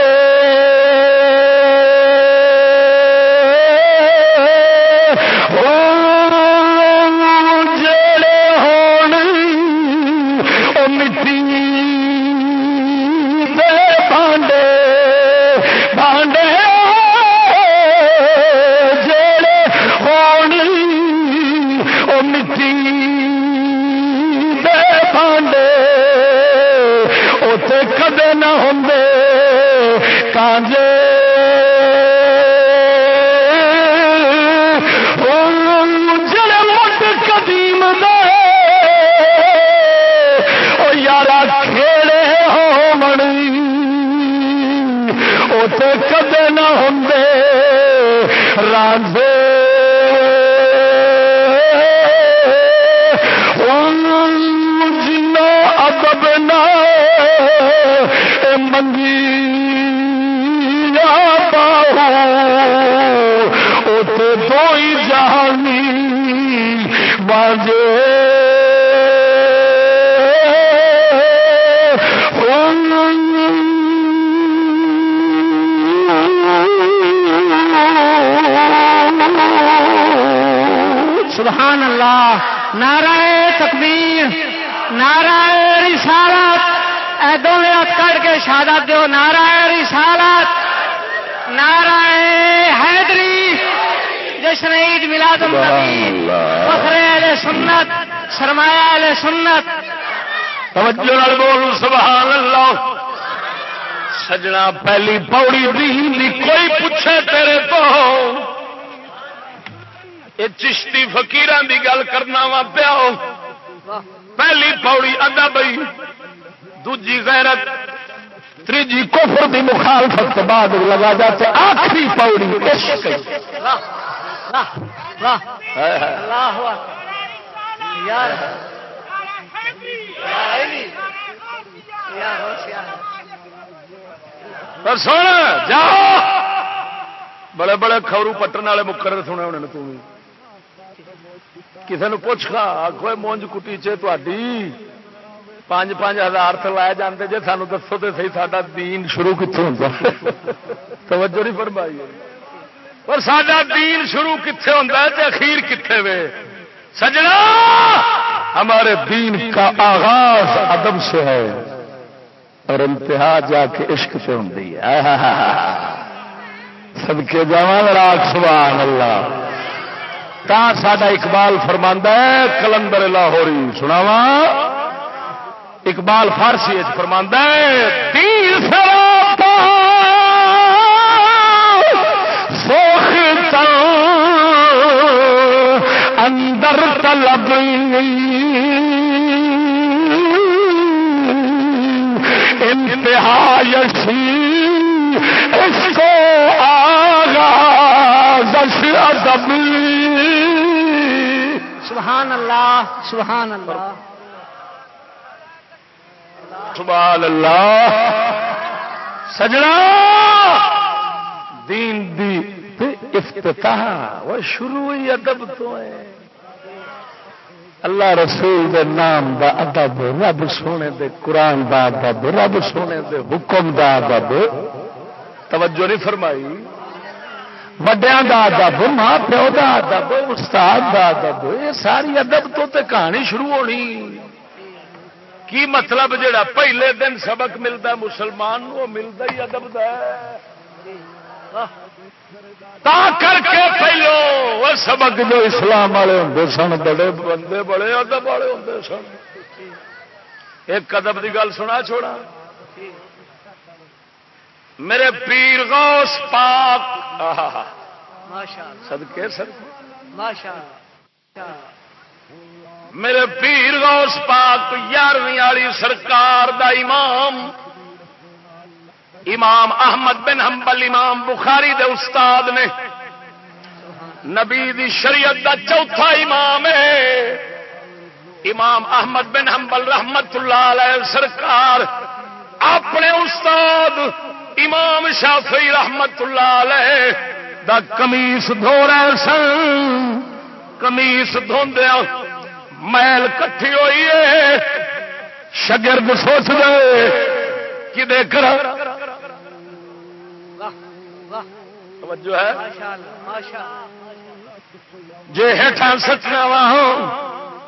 اے منگی یا باہو اوتے دو ہی جہانی باجے سبحان اللہ، نعرہ تکبیر، نعرہ رسالت واجے سنت توجہ بول سبحان اللہ۔ سجنا پہلی پوڑی دین دی کوئی پوچھے تیرے تو۔ یہ چشتی فکیران دی گل کرنا وا پیا پہلی پوڑی ادا بئی۔ دوجی غیرت تیجی کفر دی مخالفت بعد لگا جاتے آخری پوڑی اللہ سن، جاؤ۔ بڑے بڑے خبرو پٹن والے مکر سنے ہونے تھی کسی نے پوچھ کھا آخو مونج کٹی چی پانچ پانچ ہزار تو لائے جاتے جی سانو دسو تو سی سا دین شروع کتوں ہوتا توجہ نہیں فرمائی پر سڈا دین شروع کتنے ہوتا ہے اخیر کتنے وے؟ سجنا! ہمارے دین کا آغاز ادب سے ہے اور انتہا جا کے عشق سے ہوں سب کے جوان راگ سبحان اللہ تا ساڈا اقبال فرماندہ ہے، کلندر لاہوری سناوا اقبال فارسی فرماندہ ہے، تیر سراپا اندر طلب انتہا یشی اس کو آغاز ادب سبحان اللہ سبحان اللہ۔ سبحان اللہ سجنا دین دی افتتاح وہ شروع ہی ادب تو ہے۔ اللہ رسول دے نام دا ادب، رب سونے دے قرآن دا ادب، رب سونے دے حکم دا ادب۔ توجہ نہیں فرمائی۔ وڈیا دا ادب، ماں پیو دا ادب، استاد دا ادب، یہ ساری ادب تو تے کہانی شروع ہونی۔ کی مطلب جڑا پہلے دن سبق ملتا مسلمان وہ ملتا ہی ادب تا کر کے پہلو وہ سبق جو اسلام والے ہوں سن بڑے بندے بڑے ادب والے ہوں سن۔ ایک ادب کی گل سنا چھوڑا۔ میرے پیر غوث پاک۔ سدکے سر میرے پیر غوث پاک یارویں والی سرکار دا امام امام احمد بن حنبل، امام بخاری دے استاد نے۔ نبی دی شریعت دا چوتھا امام ہے۔ امام احمد بن حنبل رحمت اللہ علیہ سرکار۔ اپنے استاد امام شافعی رحمت اللہ علیہ دا کمیس دھو رہے سن۔ کمیس دھوندیا میل کٹھی ہوئی ہے۔ شگرد سوچ دے۔ کہ دیکھ توجہ ہے۔ جی ہٹا سچنا وا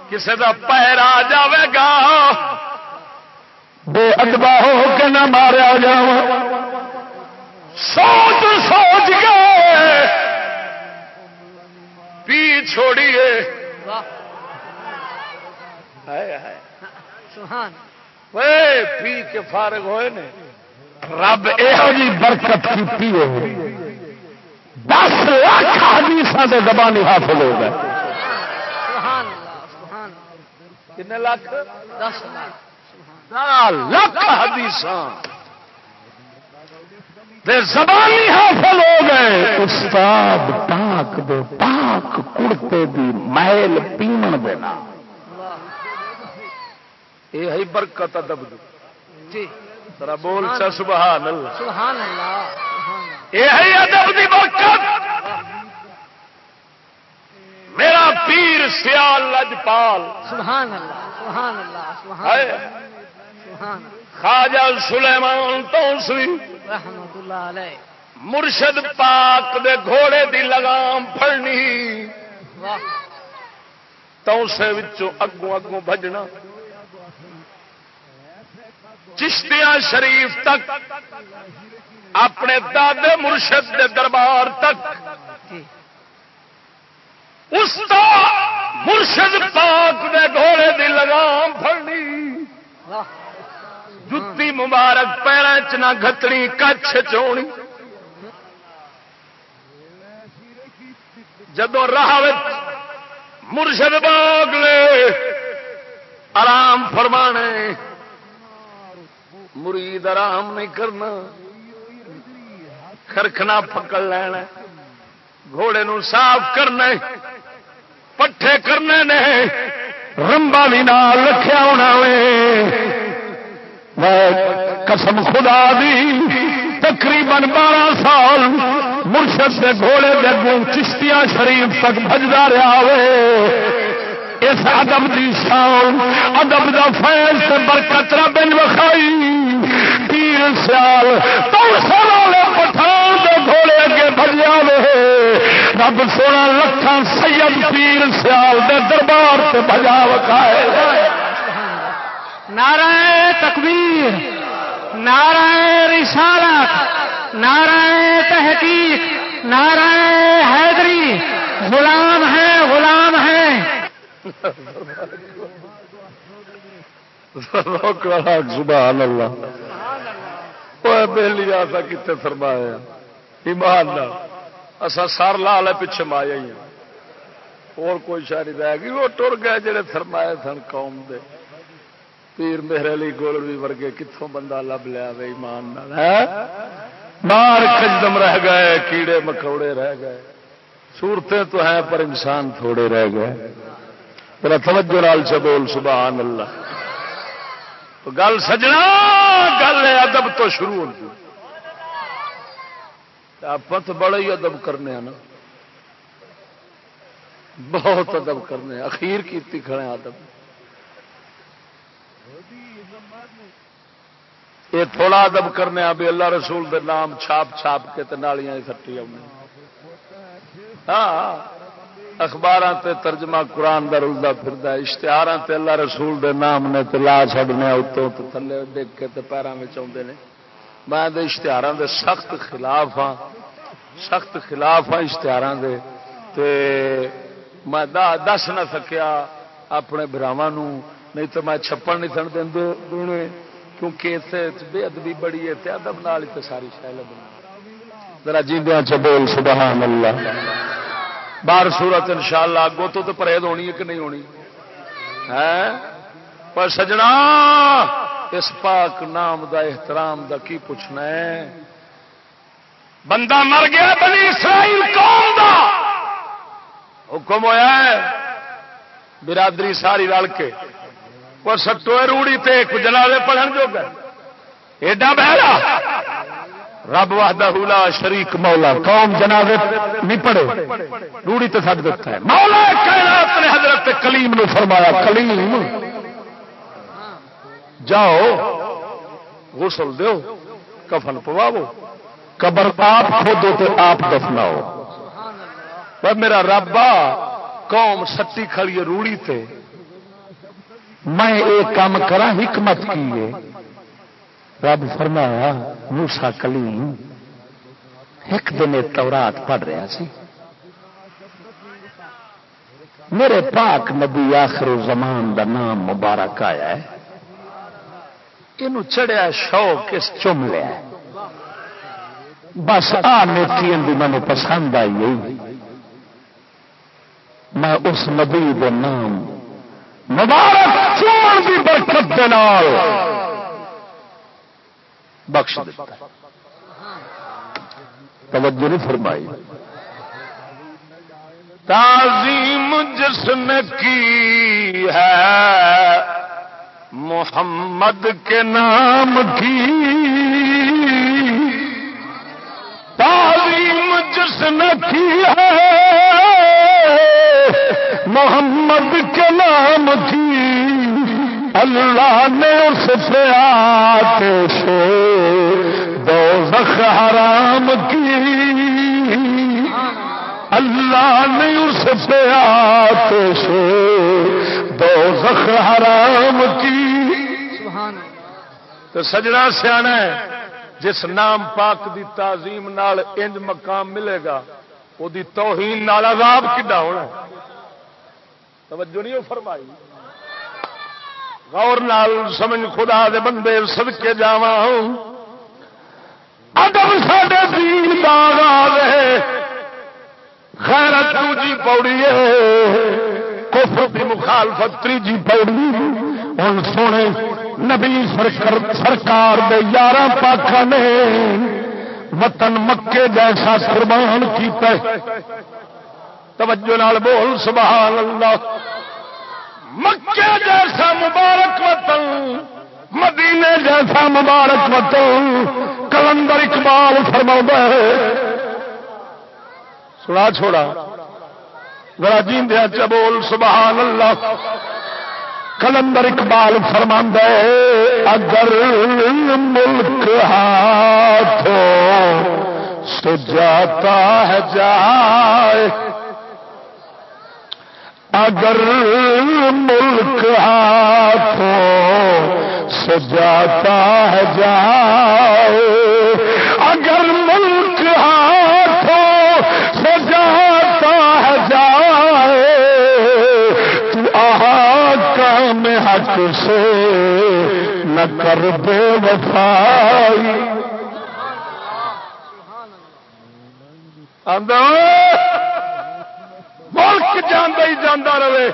کسی کا پیر آ جائے گا۔ بے ادبا ہو کے نہ مارا جا سوچ سوچ کے۔ پی چھوڑیے۔ پی کے فارغ ہوئے نے۔ رب یہو جی برکت کی دس لاکھ حدیث کے زبانی حاصل ہو گئے۔ کنے لاکھ؟ دس لاکھ حدیث زبانی حاصل ہو گئے۔ استاد پاک دے پاک کڑتے دی محل پیمن دینا یہ ہے برکت ادب جی۔ ذرا بول سبحان اللہ۔ سبحان اللہ۔ یہ ہے ادب دی برکت۔ میرا پیر سیال لجپال۔ سبحان اللہ سبحان اللہ سبحان خواجہ سلیمان توسری۔ رحمت اللہ علیہ۔ مرشد پاک دے گھوڑے دی لگام پھڑنی۔ وچوں اگوں اگوں بجنا چشتیاں شریف تک، اپنے دادے مرشد دے دربار تک جی اس مرشد پاک دے گھوڑے دی لگام پھڑنی۔ واہ جتی مبارک پیروں چ نہ گتنی کچھ چونی۔ جدو راہ مرشد باغ لے، آرام فرمانے۔ مرید آرام نہیں کرنا. خرخنا پکڑ لینا. گھوڑے نو صاف کرنا. پٹھے کرنے نے. رمبا بھی نال رکھا ہونا وے. قسم خدا دی. تقریباً بارہ سال مرشد کے گھوڑے دے اگوں چشتیاں شریف تک بجدا رہا وے. اس ادب دی شان، ادب دا فیض سے برکت رب نے وکھائی. پیر سیال والے پٹھان دے گھوڑے اگے بجیا وے۔ رب سونا لکھان سید پیر سیال دے دربار سے بجا وکھائے۔ نعرہ تکبیر، نعرہ رسالت، نعرہ تحقیق، نعرہ حیدری۔ غلام ہے غلام ہے سبحان اللہ۔ بہلی آسا کتنے فرمایا ایمان اصا سر لا لے پیچھے مایا ہی اور کوئی شاعری رہ گئی وہ ٹر گئے جڑے فرمائے سن قوم دے۔ پیر میرے علی گولوی ورگے کتوں بندہ لب لیا ایمان مار کجدم رہ گئے، کیڑے مکوڑے رہ گئے۔ صورتیں تو ہیں پر انسان تھوڑے رہ گئے۔ میرا توجہ لال سے بول، سبحان اللہ۔ تو گل سجنا، گل ادب تو شروع ہوتی آپ تو بڑا ہی ادب کرنے ہیں نا۔ بہت ادب کرنے اخیر کیتی کھڑے ادب۔ یہ تھوڑا ادب کرنے بھی اللہ رسول دے نام چھاپ چھاپ کے نالیاں سٹی آ ہاں۔, ہاں۔ اخبار ترجمہ قرآن کا رلتا پھر اشتہار تے اللہ رسول دے نام نے تے لا چڈنے اتوں تھلے ڈگ کے پیروں میں آتے ہیں میں اشتہار دے سخت خلاف ہاں سخت خلاف ہاں اشتہار دے۔ تے میں دس نہ سکیا اپنے براوا نہیں تو میں چھپن نہیں سن دیں کیونکہ اس بے ادبی بڑی ہے ادب نال تو ساری شہر ذرا جیندیا چبول سبحان اللہ۔ بار صورت ان شاء اللہ اگوں تو تو پرہیز ہونی ہے کہ نہیں ہونی؟ ہے پر سجنا، اس پاک نام دا احترام دا کی پوچھنا ہے؟ بندہ مر گیا، بنی اسرائیل قوم دا! حکم ہوا ہے، برادری ساری رل کے۔ وہ سٹو روڑی تے جنازے پڑھن جو گئے ایڈا بہرا! رب وحدہ لا شریک مولا، قوم جنازے نہیں پڑے روڑی تے سٹ دیتا ہے۔ مولا کائنات نے حضرت کلیم نے فرمایا، کلیم، جاؤ، غسل دیو، کفن پواو، قبر آپ کھودو تو آپ دفناؤ۔ میرا ربا قوم سٹی کھڑی روڑی تے۔ میں ایک کام کرا حکمت کی رب فرمایا موسا کلیم، ایک دن تورات پڑھ رہا سی۔ میرے پاک نبی آخر زمان دا نام مبارک آیا ہے۔ یہ چڑیا شوق اس چم لیا بس آ نیتی مجھے پسند آئی میں اس نبی دے نام مبارک چون کی برکت بخش دیتا توجہ نہیں فرمائی۔ تعظیم جس نے کی ہے، محمد کے نام کی۔ تعظیم جس نے کی ہے، محمد کے نام کی۔ اللہ نے اس سے آتش دو زخ حرام کی۔ اللہ نے اس سے آتش دو زخ حرام کی۔ تو سجنا سیاح جس نام پاک دی تعظیم نال انج مقام ملے گا وہ توہین نال عذاب کڈا ہونا توجہ نہیں فرمائی۔ غور نال سمجھ خدا دے بندے سد کے جا ادب سڈے دین باغ ہے۔ خیرت جی پوڑی ہے۔ کفر کی مخالفت تیجی پوڑی۔ ہوں سونے نبی سرکار دے یار پاک نے وطن مکے جیسا قربان کیتا توجہ نال بول، سبحان اللہ۔ مکے جیسا مبارک وطن، مدینے جیسا مبارک وطن، کلندر اقبال فرما ہے۔ سنا چھوڑا۔ بڑا جیندیا چبول سبحان اللہ کلندر اقبال فرما اگر ملک ہاتھوں سے جاتا ہے، جائے۔ اگر ملک ہاتھوں سے جاتا ہے جائے اگر ملک ہاتھوں سے جاتا ہے جائے تو کام حق سے نہ کر بے وفائی۔ اندر جانا ہی جانا رہے۔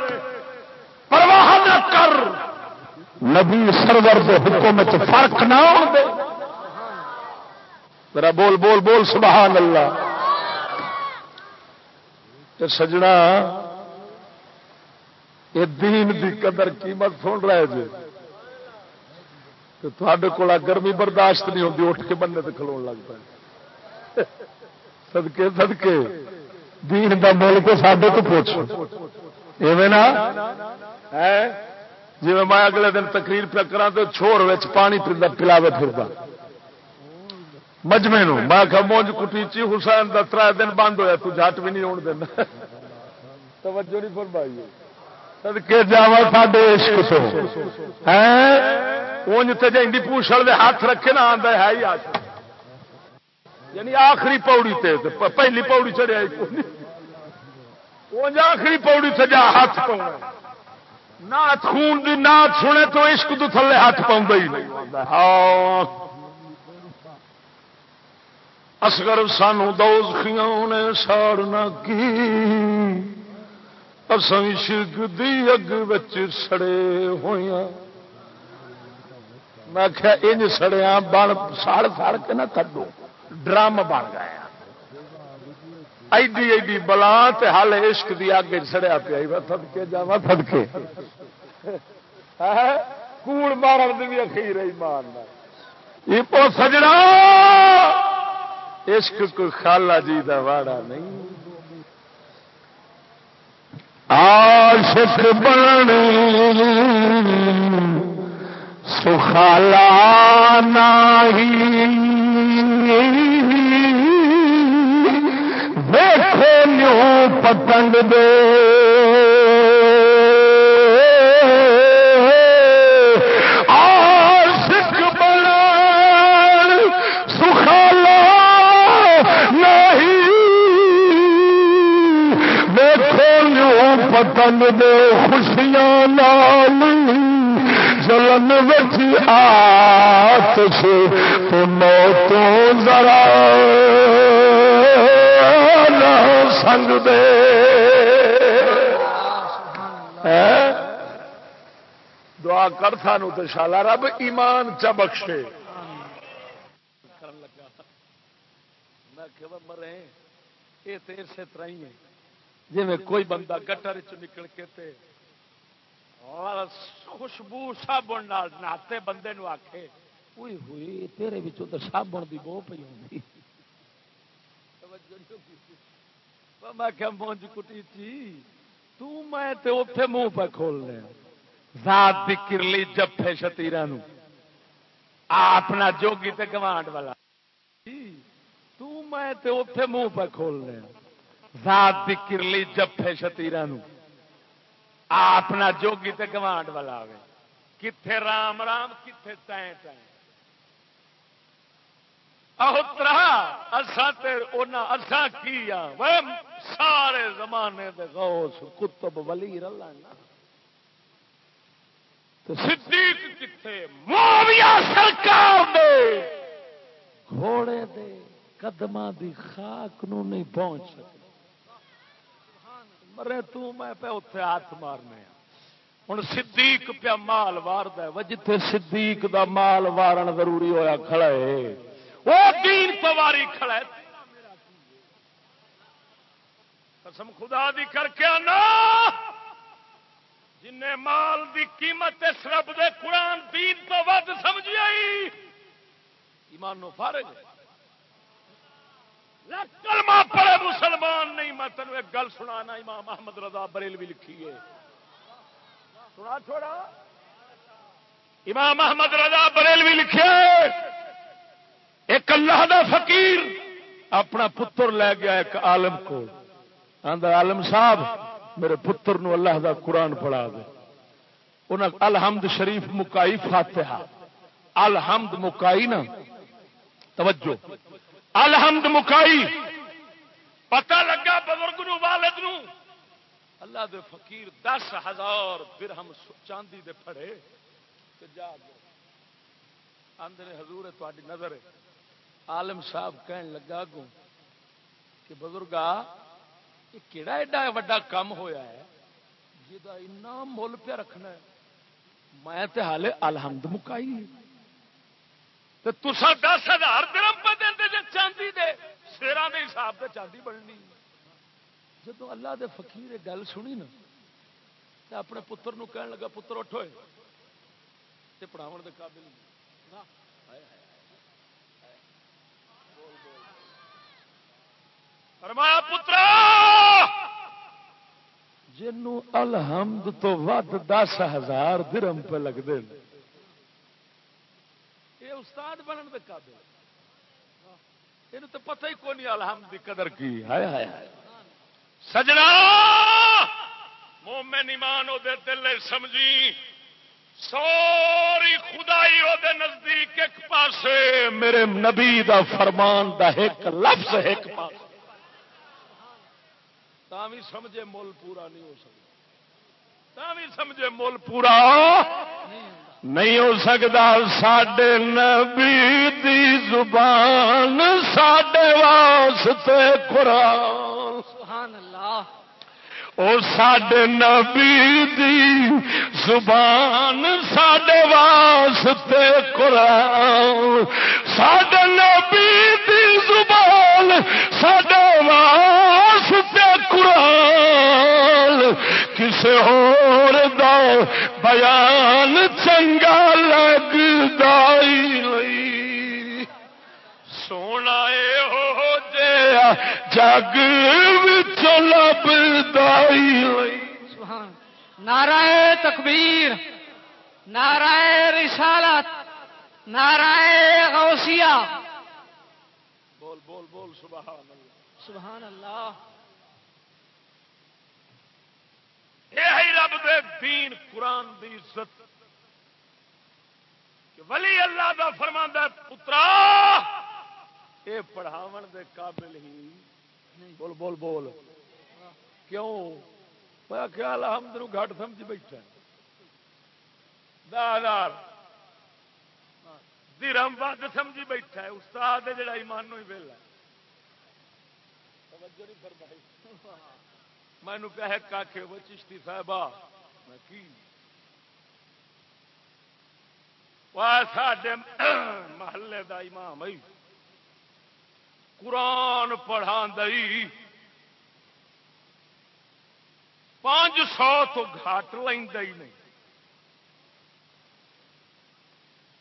پرواہ نہ کر۔ نبی سرور کے حکم چ فرق نہ ہو میرا بول بول بول، سبحان اللہ۔ سجنا، یہ دین دی قدر قیمت سن رہے جی تے کو گرمی برداشت نہیں ہوتی اٹھ کے بندے تو کھلو لگ پائے سدکے سدکے دین دا مول کو سڈے تو پوچھ۔ نا؟ جی میں اگلے دن تقریر پہ کرا تو چھوڑ پانی پلاوے پھر مجمے میں مونج کٹیچی حسین دا تر دن بند ہوا تو جٹ بھی نہیں آن دینا۔ توجہ نہیں فرمائی سدکے جاوا، ساڈے عشق تو ہیں؟ اونج تے جے پوچھل دے ہاتھ رکھے نہ آندا ہے ہی عاشق یعنی آخری پوڑی تے پہلی پوڑی چڑھیا اونج آخری پوڑی تے جا ہاتھ پاؤں۔ نات خون دی نات سنے تو عشق تو تھلے ہاتھ پاؤں ہی نہیں۔ ہاں۔ اصغر سانو دوزخیاں نے ساڑنا کی۔ اساں عشق دی اگ وچ سڑے ہویاں میں کیا انج سڑیا بن سڑ سڑ کے نہ تھڈو ڈرم بن گیا۔ ایڈی ایڈی بلا تے حال عشق دی اگ سڑیا پیا۔ تھدکے جاوا تھدکے۔ کوڑ مارن دی بھی اخیر ہی مارنا یہ پو سجنا۔ عشق کوئی خالہ جی دا واڑا نہیں۔ عاشق بن سخالا نہیں دیکھو نیو پتنگ دے نہیں پتنگ دے خوشیاں نال جلن وچ آتش تو موتوں ذرا نہ سنگ دے۔ ہیں؟ دعا کر سانو تو شالا رب ایمان چ بخشے۔ مرے یہ تو اسی طرح ہی ہے جی میں کوئی بندہ گٹر چ نکل کے تے خوشبو صابن نہاتے بندے نو آکھے۔ اوئی ہوئی تیرے وچوں تے صابن دی بو پئی ہوندی۔ میں کیا مونج کٹی تھی۔ تو میں تے اوتھے منہ پہ کھول کھولنے ذات دی کرلی جفے شتیرا نو۔ اپنا جوگی تے گوانڈ والا۔ تو میں تے اوتھے منہ پہ کھول کھولنے ذات دی کرلی جفے شتیرا نو۔ اپنا جوگی تے گوانڈ والا آوے۔ کتھے رام رام، کتھے تائیں تائیں۔ اہترا اساں تے اونا، اساں کیا وہ سارے زمانے دے غوث کتب ولی رلا نا تو صدیق کتھے؟ معاویہ سرکار دے۔ گھوڑے دے قدماں دی خاک نو نہیں پہنچ سکے۔ مرے تو میں پہ اتنے ہاتھ مارنے ہوں صدیق پیا مال وارد ہے۔ جتھے صدیق دا مال وارن ضروری ہویا کھڑا ہے، وہ دین پواری کھڑا ہے۔ قسم خدا دی کر کے آنا۔ جن مال دی قیمت اس رب دے قرآن دین تو ود سمجھ آئی۔ ایمان نو فارغ ہے۔ کلمہ پڑے مسلمان نہیں، میں تینوں ایک گل سنانا، امام احمد رضا بریلوی لکھی ہے۔ سنا چھوڑا۔ امام احمد رضا بریلوی لکھے۔ ایک اللہ دا فقیر اپنا پتر لے گیا ایک عالم کو۔ آندا عالم صاحب، میرے پتر نو اللہ دا قرآن پڑھا دے۔ انہیں الحمد شریف مکائی فاتحہ۔ الحمد مکائی نا، توجہ۔ الحمد مکائی۔ پتہ لگا بزرگ نو، والد نو۔ اللہ دے فقیر دس ہزار درہم چاندی دے پھڑے تے جا آندے حضور ہے تہاڈی نظر ہے۔ عالم صاحب کہن لگا گو کہ بزرگا، یہ کہڑا ایڈا وڈا کام ہویا ہے جہاں مل پہ رکھنا ہے۔ میں تے حالے الحمد مکائی۔ تو تسا دس ہزار درم پہ دے جے چاندی دے۔ شیران دے حساب سے چاندی بننی۔ جدو اللہ دے فقیر یہ گل سنی نا تو اپنے پتر نو کہن لگا، پتر اٹھو تے پڑھاو دے قابل نہیں۔ فرمایا، پترا! جنو الحمد تو ود دس ہزار درم پہ لگتے ہیں استاد بنن دے قابل۔ یہ تو پتہ ہی کون الحمد کی قدر کی۔ ہائے ہائے ہائے۔ سجنا! مومن ایمان وہ دل سمجھی۔ سوری خدائی وہ نزدیک ایک پاسے۔ میرے نبی دا فرمان دا ایک لفظ ایک پاس بھی سمجھے مول پورا نہیں ہو سکتا۔ بھی سمجھے مول پورا نہیں ہو سکتا سڈے نبی دی زبان سڈے واسطے قرآن سبحان اللہ او سڈے نبی دی زبان سڈے واسطے قرآن سڈے نبی دی زبان سڈے واسطے قرآن کسے دا بیان چنگا لگتا لئی۔ سونا اے ہو جیا جگ لئی۔ سبحان۔ نعرہ تکبیر نعرہ رسالت نعرہ غوثیہ۔ بول بول بول سبحان اللہ۔ سبحان اللہ۔ یہ رب دے دین قرآن دی عزت۔ کہ ولی اللہ دا فرماندا پترا، اے پڑھاون دے قابل ہی۔ بول بول بول۔ کیوں؟ میں خیال ہم تینوں گھٹ سمجھ بیٹھا دار درم ود سمجھی بیٹھا ہے۔ استاد جڑا ایمان ہی ویلا توجہ نہیں فرمائی۔ مینو کہ کاکے وہ چشتی صاحبہ۔ میں کی؟ ساڈے محلے دا امام آئی قرآن پڑھا دئی پانچ سو تو گھٹ لینا ہی نہیں۔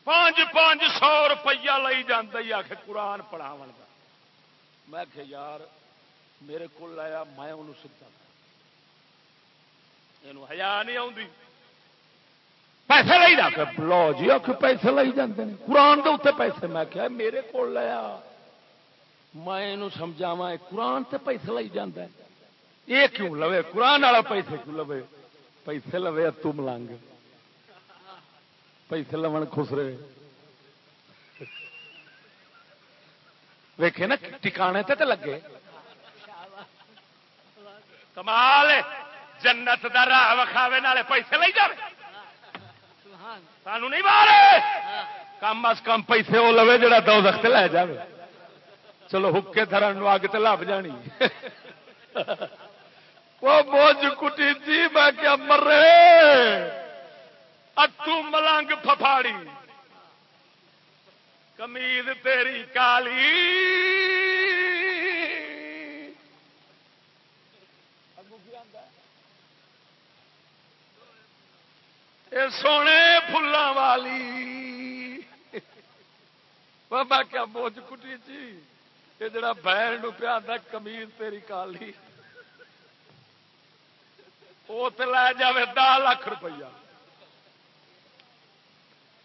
پانچ پانچ سو روپیہ لئی جانا ہی آخ قرآن پڑھاو کا میں کہ یار، میرے کو لایا میں انہوں سیکھا یہ نہیں آتی پیسے لے جا لو جی آخ پیسے لے جاتے ہیں قرآن کے اتنے پیسے میں کیا میرے کو لیا میں سمجھاوا قرآن تے پیسے لے جانا یہ کیوں لو قرآن والا پیسے کیوں لو پیسے لوے تم لنگ پیسے لو خسرے ویکھے نا ٹکانے تے لگے کمال جنت دا راہ وکھاوے نالے پیسے لے سبحان سانو نہیں مارے۔ کم از کم پیسے وہ لوے جڑا دو دخت لے جائے چلو حکے دھرن اگ تے لب جانی۔ وہ بوجھ کٹی جی میں کیا مرے۔ اتو ملنگ ففاڑی کمید تیری کالی۔ اے سونے فلاں والی۔ بابا کیا بوجھ کٹی جی؟ یہ جڑا بہن نو پیا کمیز تیری کالی۔ وہ تو لے جائے دہ لاکھ روپیہ۔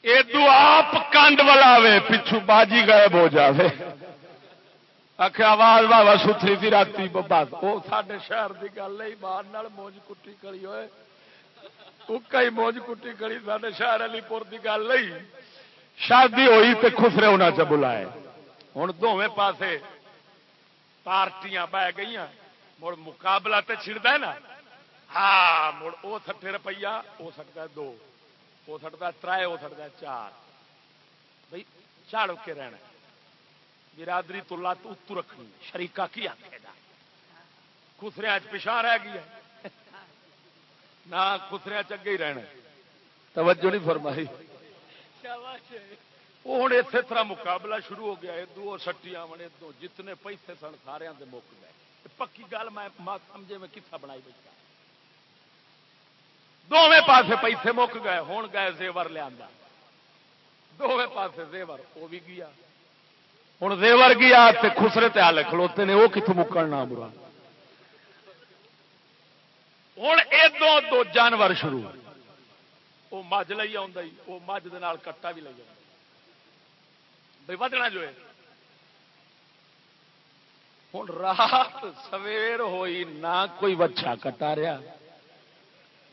یہ آپ کنڈ ولاوے، پچھو باجی غائب ہو جاوے۔ آخ آواز بابا ستری تھی رات بس وہ سارے شہر کی گل ہے باہر موج کٹی کری ہوئے۔ کئی موج کٹی کری سارے شہر علی پور کی گل نہیں شادی ہوئی تو خسرے ہونا چ بلائے ہوں دونوں پاسے پارٹیاں بہ گئی مڑ مقابلہ تو چھڑتا ہے نا ہاں مڑ وہ سٹے روپیہ ہو سکتا ہے دو ہو سکتا ہے ترائے ہو سکتا ہے چار بھائی چاڑ کے رہنا برادری تو لت اتو رکھنی شریقہ کی آخے گا خسریا پچھا رہ گیا نہ خسریا چگے ہی رہنا توجہ نہیں فرمائی۔ وہ ہوں اسی طرح مقابلہ شروع ہو گیا۔ ادو سٹی آمن ادو جتنے پیسے سن سارے مک گئے۔ پکی گل میں سمجھے میں کتنا بنائی بیٹھا۔ دونوں پاسے پیسے مک گئے ہوں گئے زیور لیا دونوں پاسے زیور وہ بھی گیا۔ ہوں زیور گیا خسرے تے کھلوتے نے وہ کتوں مکنا برا۔ ہوں ادو دو جانور شروع وہ مجھ لے وہ مجھ کٹا بھی لے بھائی ودنا جو ہے ہوں رات سویر ہوئی نہ کوئی بچا کٹا رہا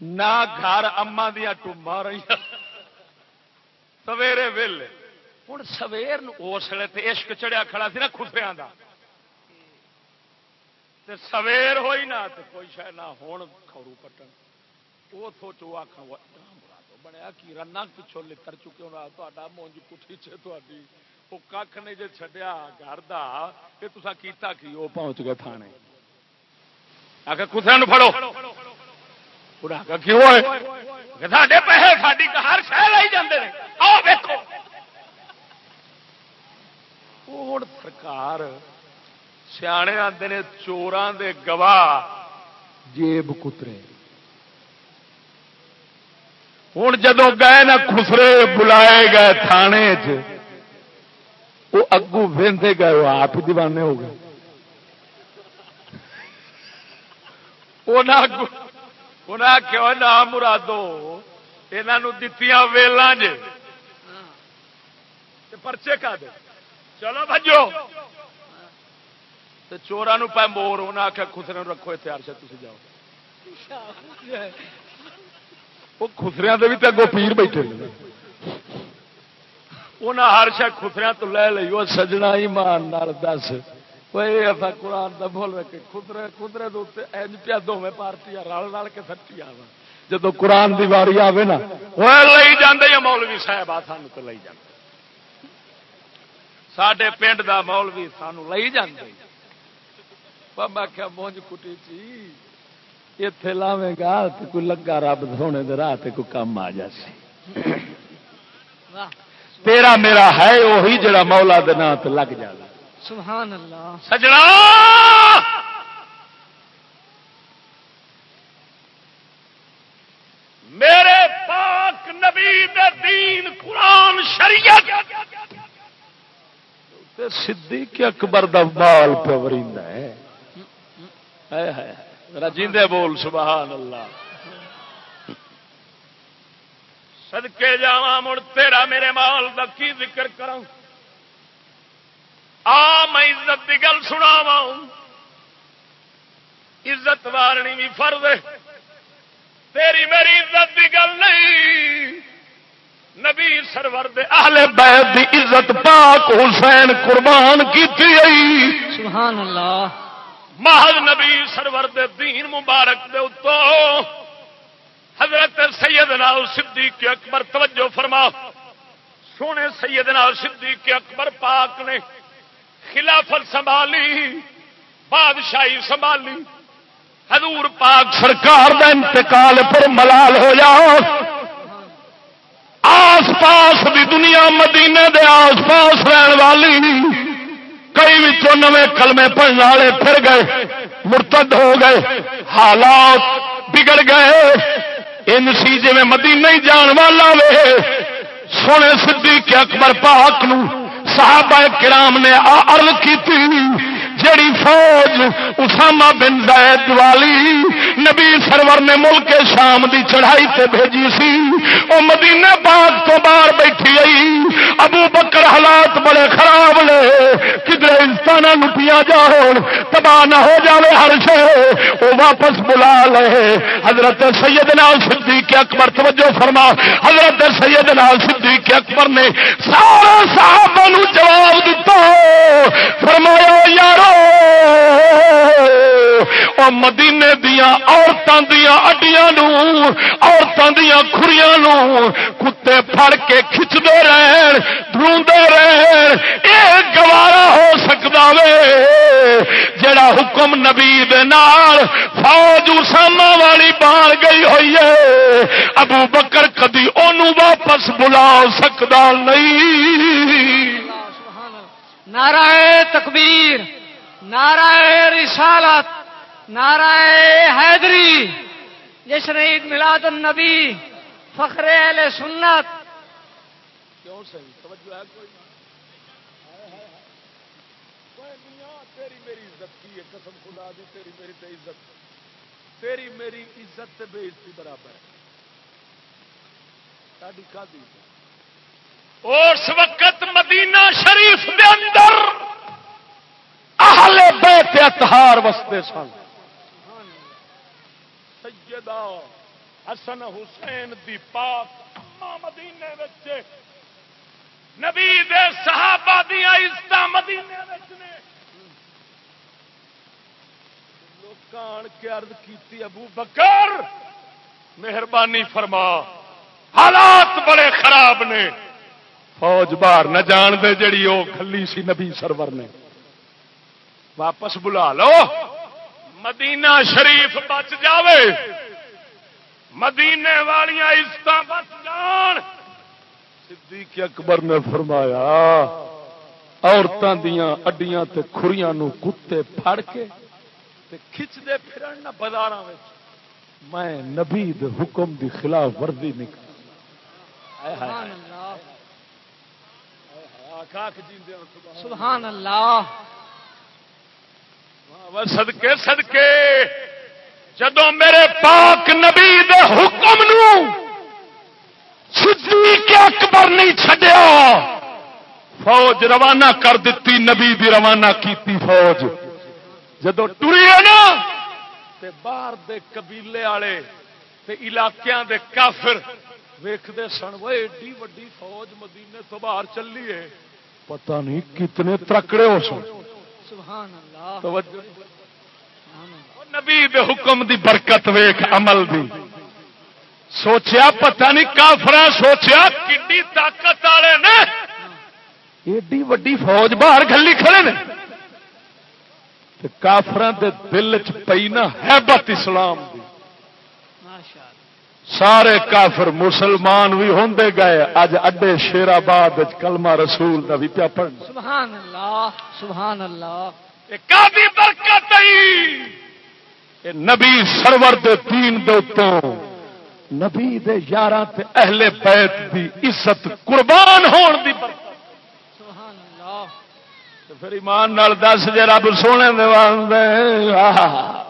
نہ گھر اما دیا ٹوما رہی سویرے ویلے ہوں سویر اس ویلے عشق چڑیا کھڑا سی نا خسریا کا سویر ہوئی نہ کوئی شاید نہ ہوں کھورو پٹن۔ وہ سوچو آخر بنیا کی رنا پچھوں لڑ چکے ہونا تا مونج کٹھی چ تھی وہ کھ نہیں جی چڈیا گھر کا یہ کیتا کی؟ وہ پہنچ گئے تھانے۔ آ کے فڑو کیوں ساڈے پیسے ساری ہر آؤ ہوں سرکار سیانے آتے نے چوران دے گواہ جیب کترے۔ ہوں جدو گئے نا خسرے بلائے گئے تھانے چ وہ اگو وہدے گئے وہ آپ ہی دیوانے ہو گئے۔ کیوں نہ مرادو یہاں دتیاں ویلان جے۔ پرچے کا دے۔ چلو بجو چوران پہ مور انہیں آخیا خسرے رکھو اتحار سے تھی جاؤ۔ وہ خسریا بھی تو پیر بیٹھے انہیں ہر شاید خسریا تو لے لی وہ سجنا ہی مان دس۔ قرآن کا بول رکھے خدرے خدرے اج پیا دونوں پارٹی رل رل کے سٹی آ جب قرآن کی واری آئے نا وہ لے جانے مولوی صاحب؟ آ سان تو لے جاتے سڈے پنڈ کا مولوی سانو لے جانے بابا کیا مونج کٹی چی اتے لاوے گا تو کوئی لگا رب سونے دے راہ کوئی کم آ جائے تیرا میرا ہے وہی جڑا مولا دے نا تو لگ جائے سبحان اللہ سجنا میرے پاک نبی دے دین قرآن شریعت صدیق اکبر دا بال پہ ہے رجیندے بول، سبحان اللہ۔ سدکے جا مڑ تیرا میرے مال کا کی ذکر کروں آ، میں عزت کی گل سنا عزت وارنی بھی فرد تیری میری عزت کی گل نہیں۔ نبی سرور دے اہل بیت دی عزت پاک حسین قربان کی سبحان اللہ۔ محض نبی سرور دے دین مبارک دے اتو حضرت سیدنا صدیق اکبر توجہ فرما۔ سونے سیدنا صدیق اکبر پاک نے خلافت سنبھالی، بادشاہی سنبھالی۔ حضور پاک سرکار کا انتقال پر ملال ہو جاؤ آس پاس بھی دنیا مدینے دے آس پاس رہن والی۔ کئی نویں کلمے پڑھنے والے پھر گئے، مرتد ہو گئے، حالات بگڑ گئے۔ ان سی جی نہیں جان والا وے۔ سونے صدیق کے اکبر پاک نو صحابہ کرام نے عرض کی جڑی فوج اسامہ بن زید والی نبی سرور نے ملک شام دی چڑھائی تے بھیجی سی وہ مدینہ پاک تو باہر بیٹھی آئی۔ ابو بکر حالات بڑے خراب لے کدھر انسان لٹیاں جاؤ تباہ نہ ہو جاوے ہر شے۔ وہ واپس بلا لے۔ حضرت سیدنا صدیق اکبر، توجہ فرما۔ حضرت سیدنا صدیق اکبر نے سارا صحابہ جواب دیتا۔ فرمایا، یارو مدینے دیا عورتوں دیا اڈیا عورتوں دیا خریاں کتے پھڑ کے کھچتے رہن دروندے رہن یہ گوارا ہو سکتا وے۔ جڑا حکم نبی نال فوج اسامہ والی بار گئی ہوئی ہے، ابو بکر کدی انہوں واپس بلا سکتا نہیں۔ نعرہ تکبیر۔ نعرہ رسالت نعرہ حیدری جشن عید میلاد النبی فخر اہل سنت۔ کیوں صحیح؟ توجہ ہے کوئی؟ تیری میری عزت کی ہے قسم خدا دی تیری میری تے عزت۔ تیری میری عزت تے بے عزتی برابر ہے۔ دی اس وقت مدینہ شریف دے اندر اہل بیت اتہار وستے سن۔ سیدہ حسن حسین دی پاک اما مدینے وچ۔ نبی دے صحابہ دیا عزت مدینے وچ نے۔ لوکان کے عرض کیتی، ابو بکر، مہربانی فرما۔ حالات بڑے خراب نے۔ فوج باہر نہ جان دے جڑی وہ کھلی سی نبی سرور نے۔ واپس بلا لو۔ مدینہ شریف بچ جاوے۔ مدینے والیاں عزت بچ جان۔ صدیق اکبر نے فرمایا عورتوں دیا اڈیاں تے کھریاں نو کتے پھڑ کے تے کھچدے پھرن نہ بازاراں وچ۔ میں نبی دے حکم دی خلاف ورزی نہیں کر سبحان اللہ۔ جی سبحان اللہ سدکے سدکے جدو میرے پاک نبی دے حکم نو صدیق اکبر نہیں چھڈیا، فوج روانہ کر دیتی نبی دی روانہ کیتی فوج۔ جدو ٹری ہے نا، تے باہر دے قبیلے والے تے علاقیاں دے کافر ویکھدے سن وہ ایڈی وڈی فوج مدینے تو باہر چلی ہے۔ پتہ نہیں کتنے ترکڑے ہو سن۔ سبحان اللہ. توجہ. نبی دے حکم دی برکت ویخ عمل دی. سوچیا پتہ نہیں کافر سوچیا کڈی طاقت والے نے. ایڈی وڈی فوج باہر گلی کھڑے نے. کافر دے دل چ پئی نا حیبت اسلام دی. سارے کافر مسلمان بھی ہوں گئے۔ اج اڈے شیرآباد کلمہ رسول کا بھی پیا پڑھنا۔ سبحان اللہ سبحان اللہ کافی برکت نبی سرور دے دین دے اتوں نبی دے یاراں تے اہل بیت دی عزت قربان ہون دی برکت۔ سبحان اللہ پھر ایمان نال دس جے رب سونے دے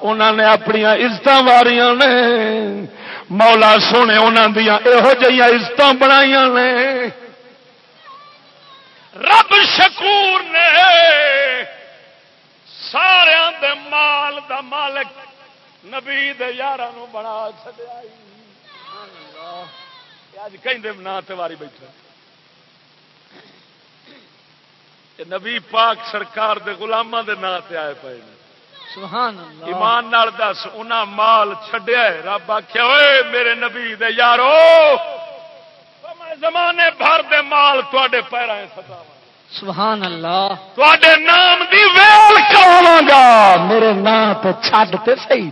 انہاں نے اپنی عزت واریاں نے۔ مولا سونے انہاں دیاں یہو عزت بنائیاں نے۔ رب شکور نے۔ سارے دے مال دا مالک نبی دے یاراں نو بنا چھڈیا اج کہیں نا بیٹھا نبی پاک سرکار دے غلاماں دے نا تے آئے پے نے۔ ایمان نال دس انہاں مال چھڈیا ہے۔ رب آخیا اوے میرے نبی دے یارو میں زمانے بھر دے مال تے پیروں ستا سبحان اللہ۔ تے نام دی ویل کراواں گا۔ میرے نام تو چھڈ تے صحیح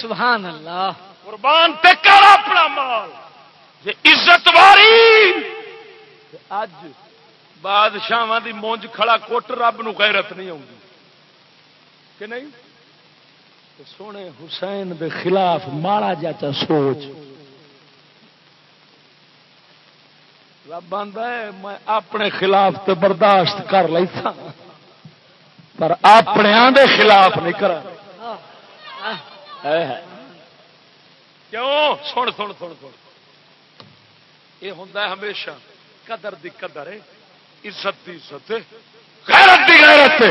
سبحان اللہ۔ قربان تے کر اپنا مال۔ جے عزت واری اج بادشاہ دی مونج کھڑا کوٹ رب نو غیرت نہیں آؤں کہ نہیں؟ سونے حسین دے خلاف ماڑا جاتا سوچ۔ رب آندا ہے، میں اپنے خلاف تے برداشت کر لیتا۔ پر اپنے دے خلاف نہیں کرا۔ کیوں؟ سن سن سن سن۔ یہ ہوں ہمیشہ۔ قدر دی قدر ہے، عزت دی عزت غیرت دی غیرت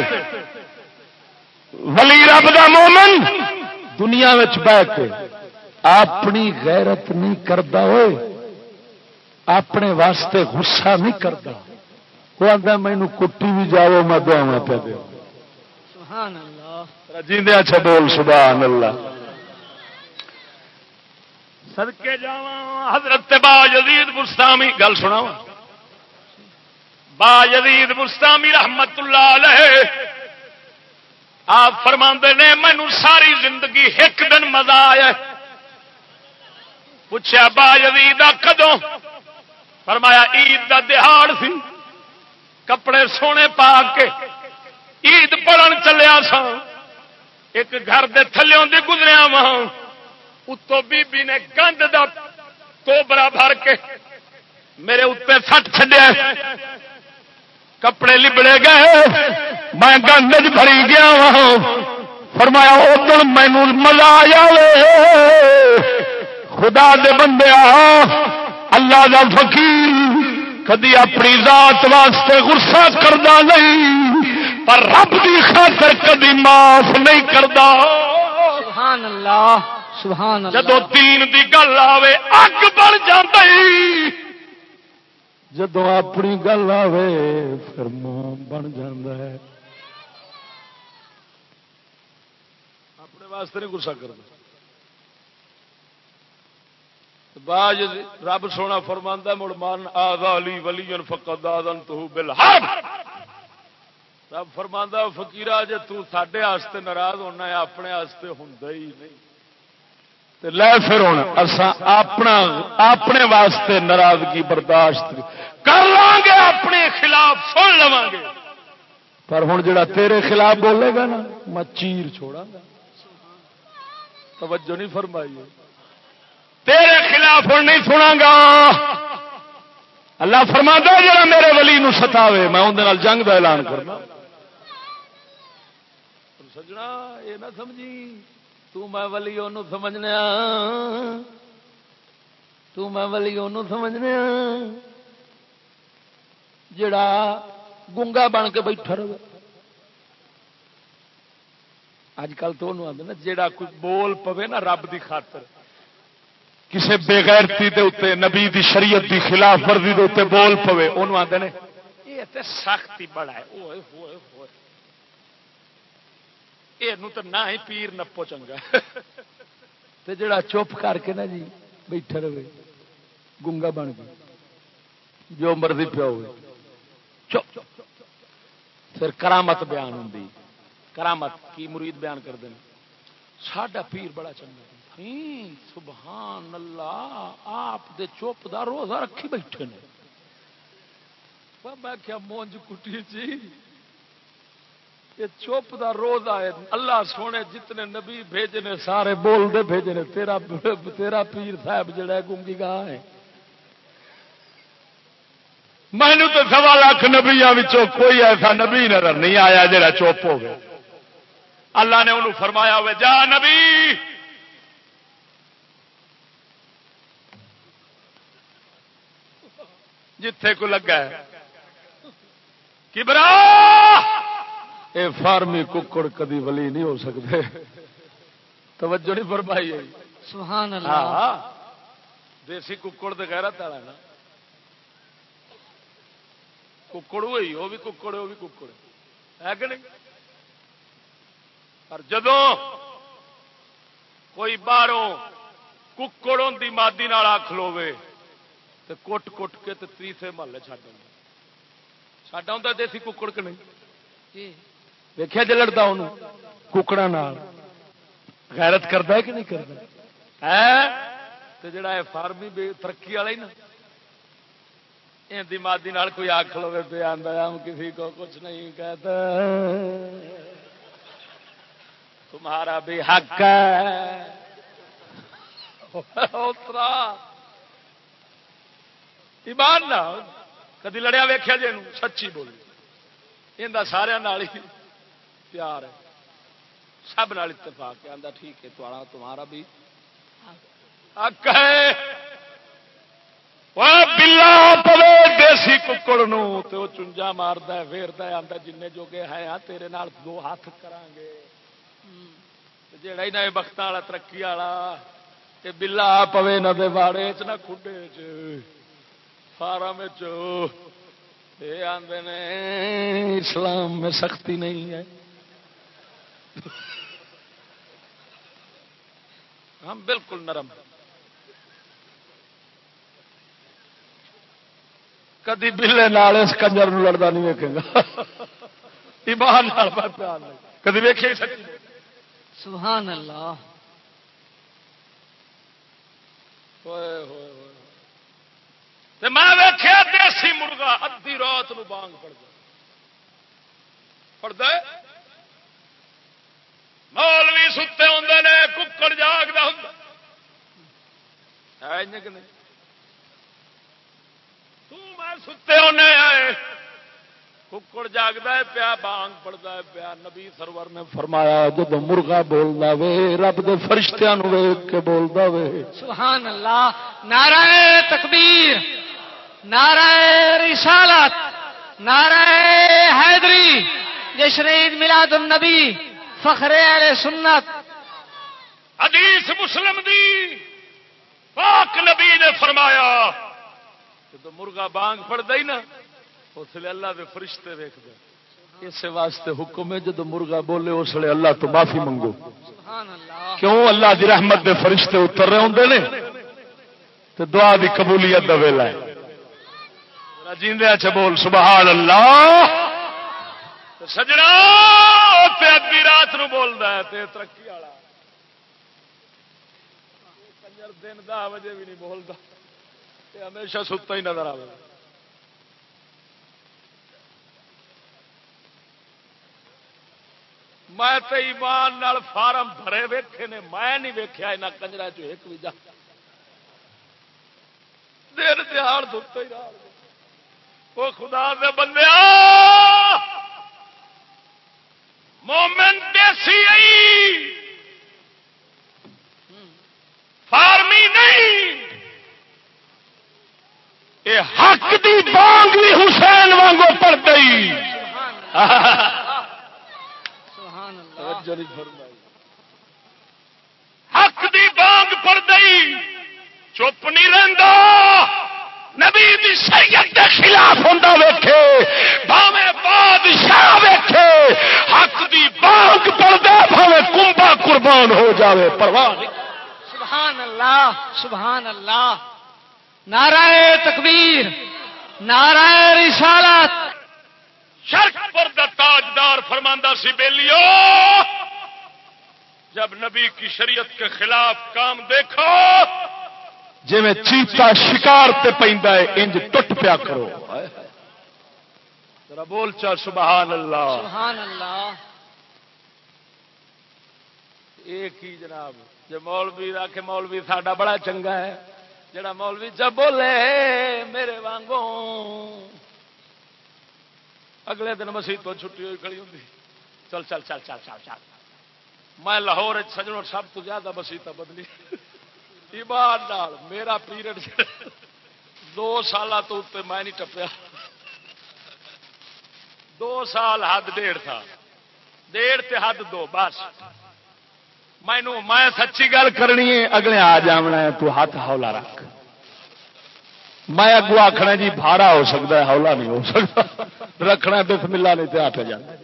ولی رب دا مومن دنیا بہ کے اپنی غیرت نہیں کرتا ہوئے اپنے واسطے غصہ نہیں کرتا وہ آتا مینو کٹی بھی جاؤ میں دعوا پہ اللہ جیندے اچھا بول سبحان اللہ سدکے جا حضرت با یزید مستامی گل سنا با یزید مستامی رحمت اللہ علیہ۔ آپ فرما نے مینو ساری زندگی ایک دن مزہ آیا پوچھا با یزید کدوں? فرمایا، عید دا دہاڑ سی۔ کپڑے سونے پا کے عید پڑھن چلیا سا ایک گھر دے تھلوں دی گزریا وہاں اتو بی بی نے گند دا توبرا بھر کے میرے اتنے سٹ چڈیا کپڑے لبڑے گئے میں گند بھری گیا وہاں فرمایا ادھر مینو مزہ آیا خدا دے بندے اللہ دا فقیر کدی اپنی ذات واسطے غصہ کردا نہیں پر رب دی خاطر کدی معاف نہیں کردا۔ سبحان اللہ سبحان اللہ۔ جدو دین دی گل آوے اگ بڑھ جاندی۔ جدو اپنی گل آوے، پھر ماں بن جاندہ ہے۔ اپنے واسطے نہیں گسا کرنا۔ باج رب سونا فرماندہ مڑ مان آدالی ولی فقد آدن تو بالحرب رب فرماندہ فقیرہ، جے تو ساڈے واسطے ناراض ہونا ہے، اپنے واسطے ہوندا ہی نہیں۔ تے لے پھر ہن، اساں اپنا اپنے واسطے ناراضگی برداشت کر لیں گے اپنے خلاف سن لواں گے۔ پر ہن جڑا تیرے خلاف بولے گا نا میں چیر چھوڑا گا۔ توجہ نہیں فرمائی تیرے خلاف ہوں نہیں سنا گا۔ اللہ فرما جا میرے ولی نو ستاوے میں اندر جنگ کا اعلان کرنا۔ سجنا یہ نہ سمجھی۔ تو میں ولی انہوں سمجھنے تو میں ولی انہوں سمجھنے جڑا گنگا بن کے بیٹھا رہے۔ اج کل تو آدھے نا، جڑا کوئی بول پوے نا رب دی خاطر۔ کسی بےغیرتی دے اتنے نبی دی شریعت دی خلاف ورزی دے اتنے بول پوے، انہوں آدھے نے، یہ تے سخت ہی بڑا ہے۔ اوئے، ہوئے ہوئے۔ یہ تو نہ ہی پیر نپو چنگا۔ تے جڑا چپ کر کے نا جی بیٹھا رہے، گنگا بن گیا۔ جو مرضی پیا ہوئے۔ چپ۔ پھر کرامت بیان ہوں کرامت کی مرید بیان کر دیں ساڈا پیر بڑا چنگا سبحان اللہ، آپ دے چپ دا روزہ رکھی بیٹھے نے۔ میں کیا مونج کٹی جی؟ یہ چپ دا روزہ ہے۔ اللہ سونے جتنے نبی بھیجے نے، سارے بول دے بھیجے نے۔ تیرا تیرا پیر صاحب جڑا ہے گنگی گاہ ہے۔ مینو تو سوا لاکھ نبیا کوئی ایسا نبی نظر نہیں آیا جڑا چپ ہو گیا اللہ نے انہوں فرمایا ہوئے جا نبی! جتھے کو لگا ہے۔ کبرا! اے فارمی ککڑ کدی ولی نہیں ہو سکتے۔ توجہ نہیں فرمائی۔ سبحان اللہ۔ ہاں دیسی ککڑ تو گہرا تالا نا۔ ککڑ ہوئی وہ بھی ککڑ وہ بھی ککڑ ہے۔ کہ نہیں؟ پر جدو کوئی باہروں ککڑ ہوتی مادی آ کھلوے تو کٹ کٹ کے تو تیسرے محلے چڈ چڈ آتا دیسی ککڑ کہ نہیں؟ دیکھا جی لڑتا انہوں ککڑا غیرت کرتا ہے کہ نہیں کرتا ہے؟ جڑا ہے فارمی ترقی والا ہی نا۔ یہ مادی کوئی آخ لو پہ آدھا ہم کسی کو کچھ نہیں کہتا تمہارا بھی حق ہے اترا ایمان نہ کدی لڑیا ویخیا جی سچی بولی یہ سارا پیار ہے سب نال اتفاق آتا ٹھیک ہے تمہارا بھی حق ہے بلا پوے دیسی ککڑ تو چنجا مارد فیرد آتا جن جوگے ہے ہاں، تیرے نال دو ہاتھ کران گے جڑا ہی نہ بخت والا، ترقی والا یہ بلا پوے نہ باڑے چ نہ کھڈے چ فارم یہ آدھے نے، اسلام میں سختی نہیں ہے۔ ہم بالکل نرم ہیں۔ کدی بلے نال اس کنجر لڑتا نہیں ویکے گا۔ ایمان پیار کدی ویکے سبحان اللہ۔ میں ویخیا دیسی مرغا ادی رات نو بانگ پڑتا پڑتا مولوی ستے ہوں نے ککڑ جاگتا ہوں کہ نہیں ستے ہونے آئے ککڑ جاگتا ہے پیا بانگ پڑتا ہے پیا نبی سرور نے فرمایا جب مرغا بولتا وے رب دے فرشتیاں ویگ کے بولتا وے۔ سبحان اللہ نعرہ تکبیر نعرہ رسالت نعرہ حیدری جشن عید میلاد النبی فخر اہل سنت۔ حدیث مسلم دی پاک نبی نے فرمایا جب مرغا بانگ پڑتا ہی نا اس لیے اللہ دے فرشتے ویک دے۔ اس واسطے حکم ہے جب مرغا بولے اس لیے اللہ تو معافی منگو۔ کیوں؟ اللہ دی رحمت دے فرشتے اتر رہے ہوں نے۔ تو دعا دی قبولیت دا ویلا ہے۔ جیندے اچھا بول سبحان اللہ۔ سجنا تے ادھی رات نو بولدا ہے تے ترقی والا۔ دن دہ بجے بھی نہیں بولتا تے ہمیشہ ستا ہی نظر آئے میں تے ایمان نال فارم بھرے ویکھے نے، میں نہیں ویکھیا انہاں کنجرا چ ایک بھی جا۔ دیر دہاڑ دتا ہی رہا۔ وہ خدا دے بندے، مومن دیسی آئی فارمی نہیں۔ یہ حق دی بانگ بھی حسین وانگو پڑ گئی۔ سبحان اللہ حق دی بانگ پڑ گئی۔ چپ نہیں رہندا۔ نبی دی شریعت دے خلاف ہوندا ویکھے۔ بھاویں بادشاہ ویکھے۔ حق دی بانگ پڑدا بھاویں کنبا قربان ہو جاوے۔ پرواہ نہیں۔ سبحان اللہ سبحان اللہ۔ نعرہ تکبیر نعرہ رسالت۔ شرک پر دا تاجدار فرماندہ سی بیلیو جب نبی کی شریعت کے خلاف کام دیکھو جی میں چیتا شکار تے پیندا ہے انج ٹٹ پیا کرو۔ ذرا بول چا سبحان اللہ۔ سبحان اللہ۔ ایک ہی جناب جو مولوی آ کے مولوی ساڈا بڑا چنگا ہے۔ جڑا مولوی جب بولے، میرے وانگوں۔ اگلے دن مسیح تو چھٹی ہوئی کھڑی ہوں چل چل چل چل چل چل۔ میں لاہور سجنوں سب تو زیادہ مسیح بدلی۔ ایمان نال، میرا پیریڈ دو سال تو اتنے میں نہیں ٹپیا۔ دو سال حد ڈیڑھ تھا۔ ڈیڑھ تے حد دو، بس۔ مینو میں سچی گل کرنی ہے، اگلے آ جانا ہے، تو ہاتھ ہولا رکھ۔ میں اگو آخنا جی بھاڑا ہو سکتا ہے ہولا نہیں ہو سکتا۔ رکھنا بسم اللہ نہیں تو ہاتھ جانا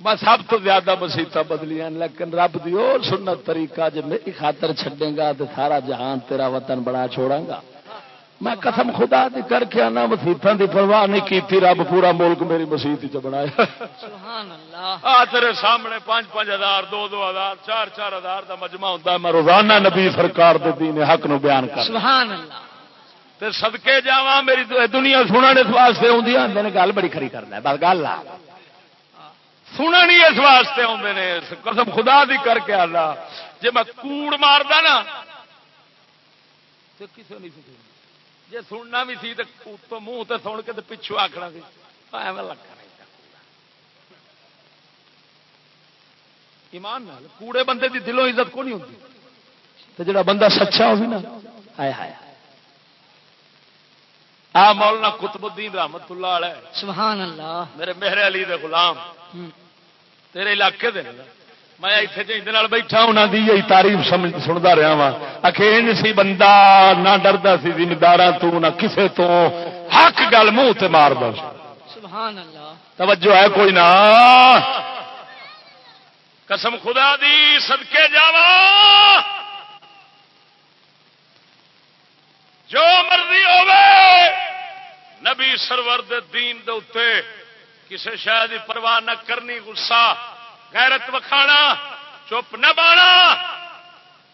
میں سب تو زیادہ مسیطا بدلیاں لیکن رب دی اور سنت طریقہ جب میری خاطر چھڈے گا تو سارا جہان تیرا وطن بڑا چھوڑا گا۔ میں قسم خدا دی کر کے آنا مسیطان دی پرواہ نہیں کی رب پورا ملک میری مسیح چ بنایا سبحان اللہ۔ آ تیرے سامنے پانچ پانچ ہزار دو دو ہزار چار چار ہزار کا مجمع ہوتا میں روزانہ نبی سرکار دے دین حق نو بیان کر سبحان اللہ۔ تے صدقے جاواں میری دنیا سننے اس واسطے آدھی آدھے نے گل بڑی کھری کرنا بس گل آ سنن ہی اس واسطے آدھے نے۔ قسم خدا دی کر کے آلہ جی میں کوڑ ماردا نا تو کسی نہیں سنی جی سننا بھی سی تو منہ تے سن کے پچھو آخنا سی ایویں لگا ایمان نال کوڑے بندے دی دلوں عزت کو نہیں ہوتی تو جڑا بندہ سچا ہو نا ہائے ہائے آ مولانا قطب الدین رحمت اللہ علیہ سبحان اللہ میرے مہر علی دے غلام۔ تیرے علاقے دے۔ میں اتنے جی بیٹھا انہوں دی یہی تعریف سنتا رہا وا اکھین سی بندہ نہ ڈردا سی زمیندار تو نہ کسے تو حق گل منہ سبحان اللہ توجہ ہے کوئی نہ؟ قسم خدا دی صدقے جاوا جو مرضی ہوے نبی سرور دین دے کسے شاید دی پرواہ نہ کرنی غصہ غیرت وکھانا چپ نہ بانا۔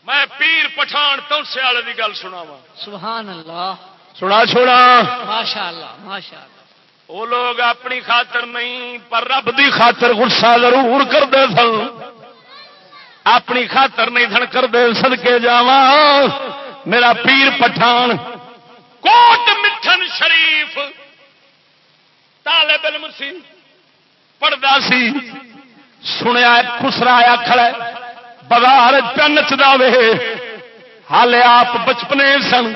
میں پیر پٹھان تونسے والے دی گل سناواں۔ سبحان اللہ۔ سنا چھوڑا ماشاء اللہ ماشاء اللہ وہ لوگ اپنی خاطر نہیں پر رب دی خاطر غصہ ضرور کرتے سن۔ اپنی خاطر نہیں سن کرتے سدکے جاوا میرا پیر پٹھان کوٹ مٹھن شریف طالب علم سی پڑھتا سی۔ سنیا خسرایا کھڑا بازار پہ نچدا وے۔ ہالے آپ بچپنے سن۔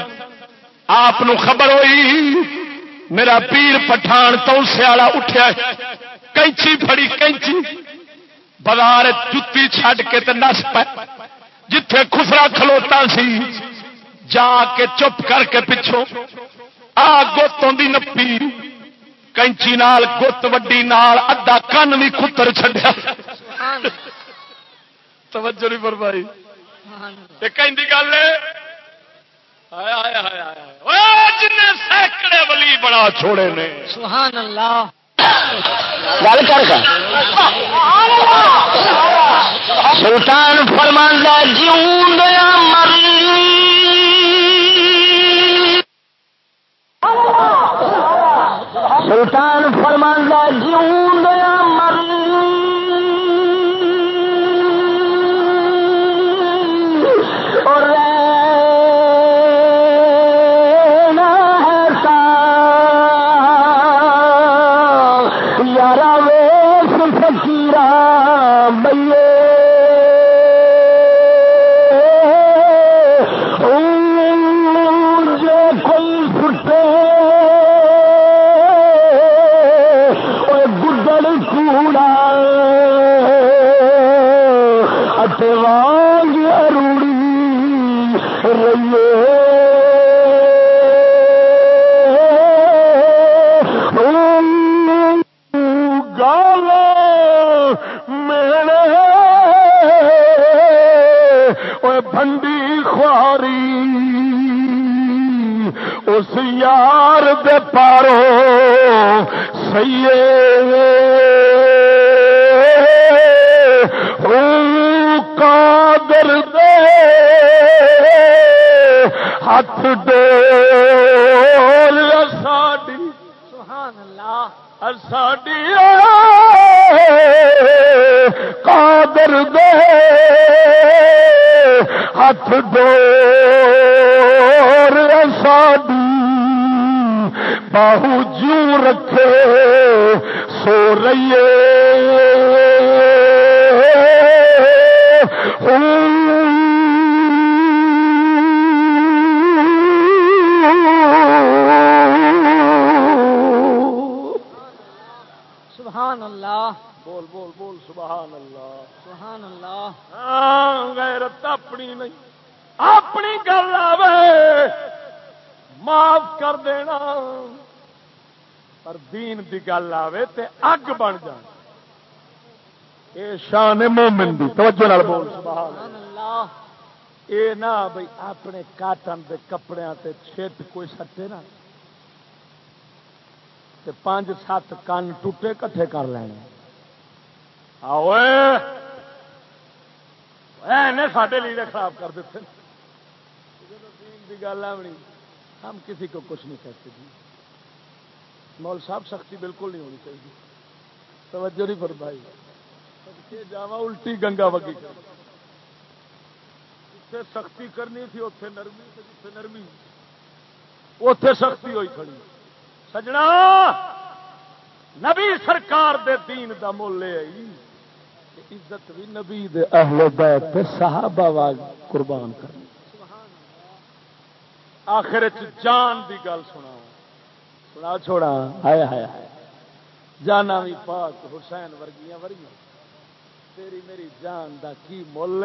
آپ خبر ہوئی، میرا پیر پٹھان تو سیالا اٹھیا کینچی فڑی کینچی۔ بازار جتی چھڈ کے تے نس پہ جتھے خسرا کھلوتا سی، جا کے چپ کر کے پچھوں۔ آ گوتوں دی نپی۔ کینچی نال گت وڈی نال ادھا کن بھی کتر چڈیا توجہ نہیں کہ گل جن سینکڑے ولی بڑا چھوڑے نے سبحان اللہ گل کر سلطان فرماندہ جیون دیا مر سلطان فرمان آوے تے اگ بن جان۔ اے شان مومن دی، توجہ نال بول۔ سبحان اللہ۔ اے نہ بھئی اپنے کاٹن دے کپڑیاں تے چھٹ کوئی سٹے نہ۔ تے پانچ سات کن ٹوٹے کٹھے کر لینے۔ آؤ نے سارے لیڈر خراب کر دیتے۔ گل آنی ہم کسی کو کچھ نہیں کہتے۔ جی مول صاحب سختی بالکل نہیں ہونی چاہیے۔ توجہ نہیں فرمائی۔ جاوا الٹی گنگا وگی۔ کر سختی کرنی تھی اتے نرمی تے نرمی اتے سختی ہوئی کھڑی۔ سجنا! نبی سرکار دے دین دا مول لے آئی۔ عزت بھی نبی دے اہل بیت صحابہ واگ قربان کرنی آخر جان دی گل سنا۔ سنا چھوڑا۔ ہائے ہائے جانا بھی پاک، حسین ورگیاں ورگیاں۔ تیری میری جان دا کی مول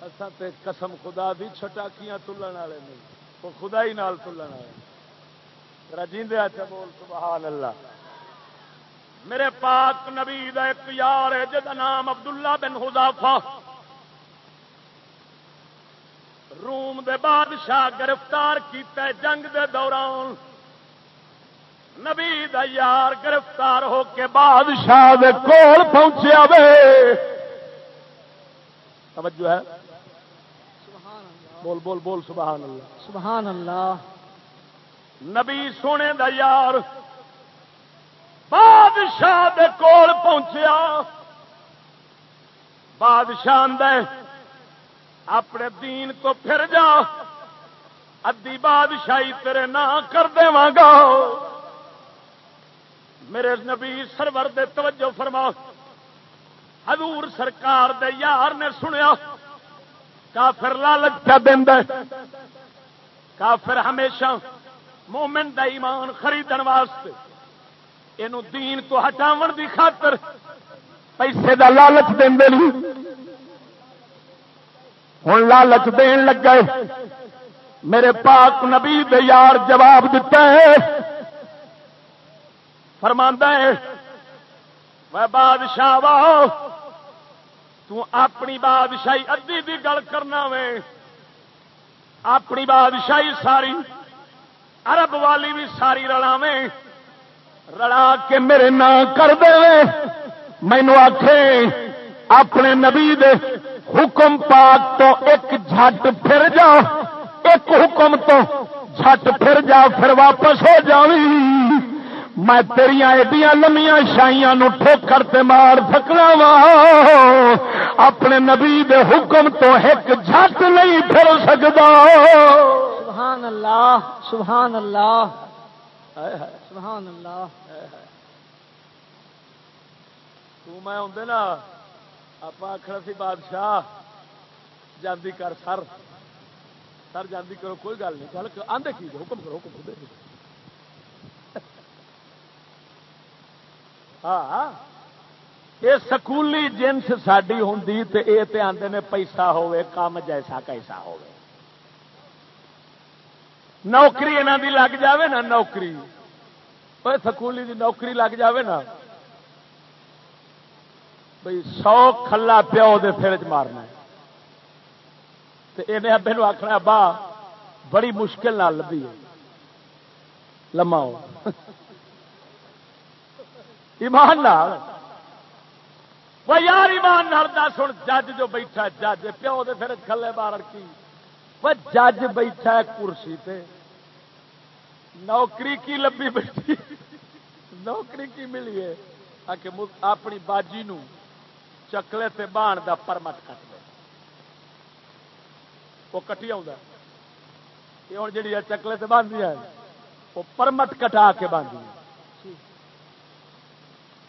اساں تے قسم خدا دی چھٹاکیاں تلن والے نہیں۔ وہ خدا ہی نال تلن والے۔ رجیندے اچھا بول، سبحان اللہ۔ میرے پاک نبی دا ایک یار ہے جدا نام عبداللہ بن حذافہ روم دے بادشاہ گرفتار کیتا ہے جنگ دے دوران۔ نبی دا یار گرفتار ہو کے بادشاہ دے کول پہنچیا وے۔ توجہ ہے۔ سبحان اللہ بول بول بول سبحان اللہ۔ سبحان اللہ۔ نبی سونے دا یار بادشاہ دے کول پہنچیا۔ بادشاہ دے اپنے دین تو پھر جا ادی بادشاہی تیرے نہ کر دے گا۔ میرے نبی سرور دے توجہ فرما۔ حضور سرکار دے یار نے سنیا، کافر لالچ پہ دینا کافر ہمیشہ مومن دا ایمان خریدن واسطے یہ دین تو ہٹاو دی خاطر پیسے دا لالچ دے ہوں لالچ دین لگ گئے میرے پاک نبی دے یار جواب دیتا ہے۔ فرماندہ ہے، میں بادشاہ واہ تو اپنی بادشاہی ادی دی گل کرنا وے۔ اپنی بادشاہی ساری، عرب والی بھی ساری رلاوے رلا کے میرے نا کر دے مینو آخے اپنے نبی دے حکم پاک تو ایک جھٹ پھر جا۔ ایک حکم تو جھٹ پھر جا، پھر واپس ہو جاوی میں تیریا ایڈیاں لمیاں شائیاں نو ٹھوکر تے مار سکنا وا۔ اپنے نبی دے حکم تو ایک جھٹ نہیں پھر سکتا سبحان اللہ سبحان اللہ۔ سبحان اللہ۔ تو میں ہوں نا آپ آخر سی، بادشاہ، جاندی کر سر۔ سر جاندی کرو، کوئی گل نہیں۔ گل آدھے کی؟ حکم کرو، حکم دے ہاں۔ یہ سکولی جنس ساری ہوں تو یہ آتے نے پیسہ ہوے کام جیسا کیسا ہو نوکری یہاں دی لگ جاوے نا نوکری۔ سکولی دی نوکری لگ جاوے نا۔ بھائی سو کھلا پیو دے پھر چ مارنا یہ ابے نو آخنا ابا بڑی مشکل نہ لبھی لما ایمان وہ یار ایمان دس ہوں جج جو بیٹھا جج۔ پیو دے پھر کھلے بار کی۔ وہ جج بیٹھا ہے کرسی تے۔ نوکری کی لبی بیٹھی۔ نوکری کی ملی ہے۔ اپنی باجی نو چکلے تے بان دا پرمٹ کٹ لے وہ کٹی آ یہ ہوں جی چکلے تے باندھی ہے، وہ پرمٹ کٹا کے باندھی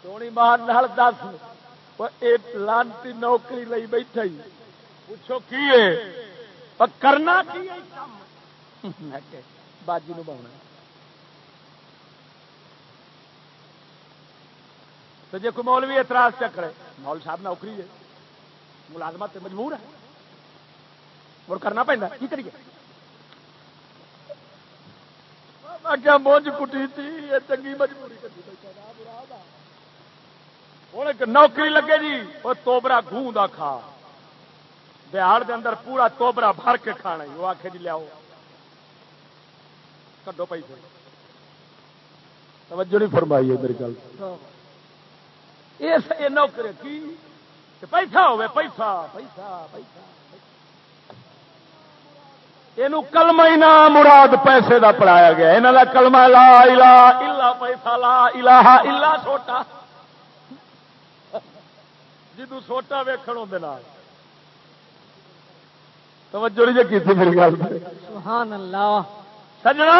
سونی مان نال دس لانتی نوکری لئی بیٹھا ہی۔ پوچھو کی کرنا کی باجی نو تو جی کوئی مولوی اعتراض چکرے مول صاحب نوکری ہے، ملازمت مجبور ہے۔ اور کرنا پہنا کی کریے؟ کیا مونج کٹی تھی، یہ چنگی مجبوری ہوں ایک نوکری لگے جی وہ توبرا گوں دا کھا بہار دے اندر پورا توبرا بھر کے کھانا وہ آخ جی لیاؤ کڈو پیسے توجہ نہیں فرمائی ہے میری گل یہ نوکری کی پیسہ ہوے پیسہ پیسہ پیسہ یہ کلمہ نہ مراد پیسے دا پڑھایا گیا یہاں کا کلمہ لا الہ الا پیسہ لا الہ الا سوٹا جدو سوٹا ویکن ہوں توجہ نہیں کی میری گل سبحان اللہ۔ سجنا!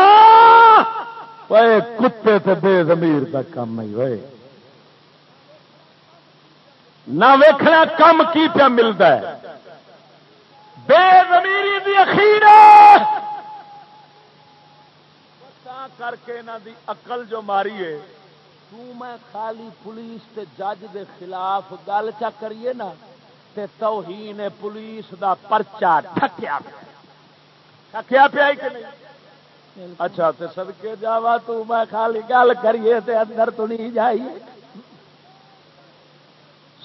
کتے تے بے زمیر کا کام ہی ہوئے نہ ویکھنا کم کی پیا ملتا ہے۔ بے زمیری دی اخیر۔ کر کے انہوں دی اقل جو ماری ہے تو میں خالی پولیس تے جج دے خلاف گل چا کریے نا، تے توہین پولیس دا پرچا ٹھکیا پیا۔ ٹھکیا پیا کہ نہیں؟ اچھا تے سدکے جاوا، تو میں خالی گل کریے تے اندر تو نہیں جائیے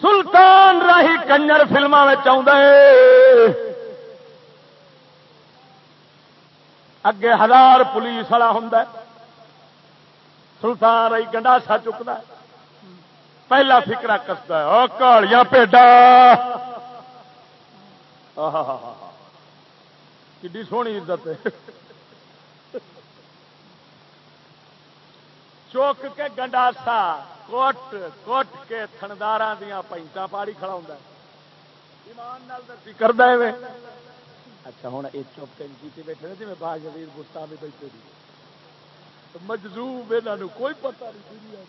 سلطان راہی کنجر فلما اگے ہزار پولیس والا ہوں سلطان راہی گنڈاسا چکتا پہلا فکرا کستا ہے وہ کالیاں پیڈا۔ کی سونی عزت چوک کے گنڈاسا کوٹ کوٹ کے تھندار دیا پینٹا پاڑی کھڑا ہوں ایمان کرد اچھا ہوں یہ چوپ کی بیٹھے جی میں باغ شریر گستا بھی بیٹھے دی۔ مجروب یہاں کوئی پتا نہیں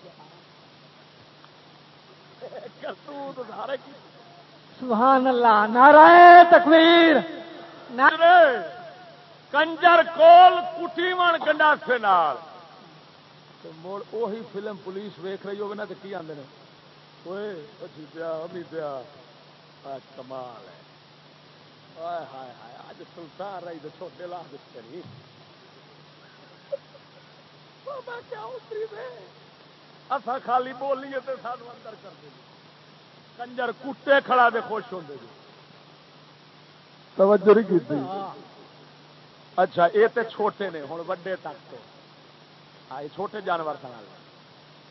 سبحان اللہ نعرہ تکبیر۔ کنجر کول کٹی من گنڈاسے نال۔ مڑ وہی فلم پولیس ویخ رہی ہوگی نا تو کی آدھے پیا امی پیا۔ کمال ہے۔ اج سلطان رہی تو چھوٹے لا دیتے نہیں میں کیا اتری دے اصا خالی بولیے تو سانو اندر کر دیں کنجر کٹے کھڑا دے خوش جی توجہ نہیں کی اچھا یہ تے چھوٹے نے ہوں وڈے تک تو۔ آئے چھوٹے جانور سنا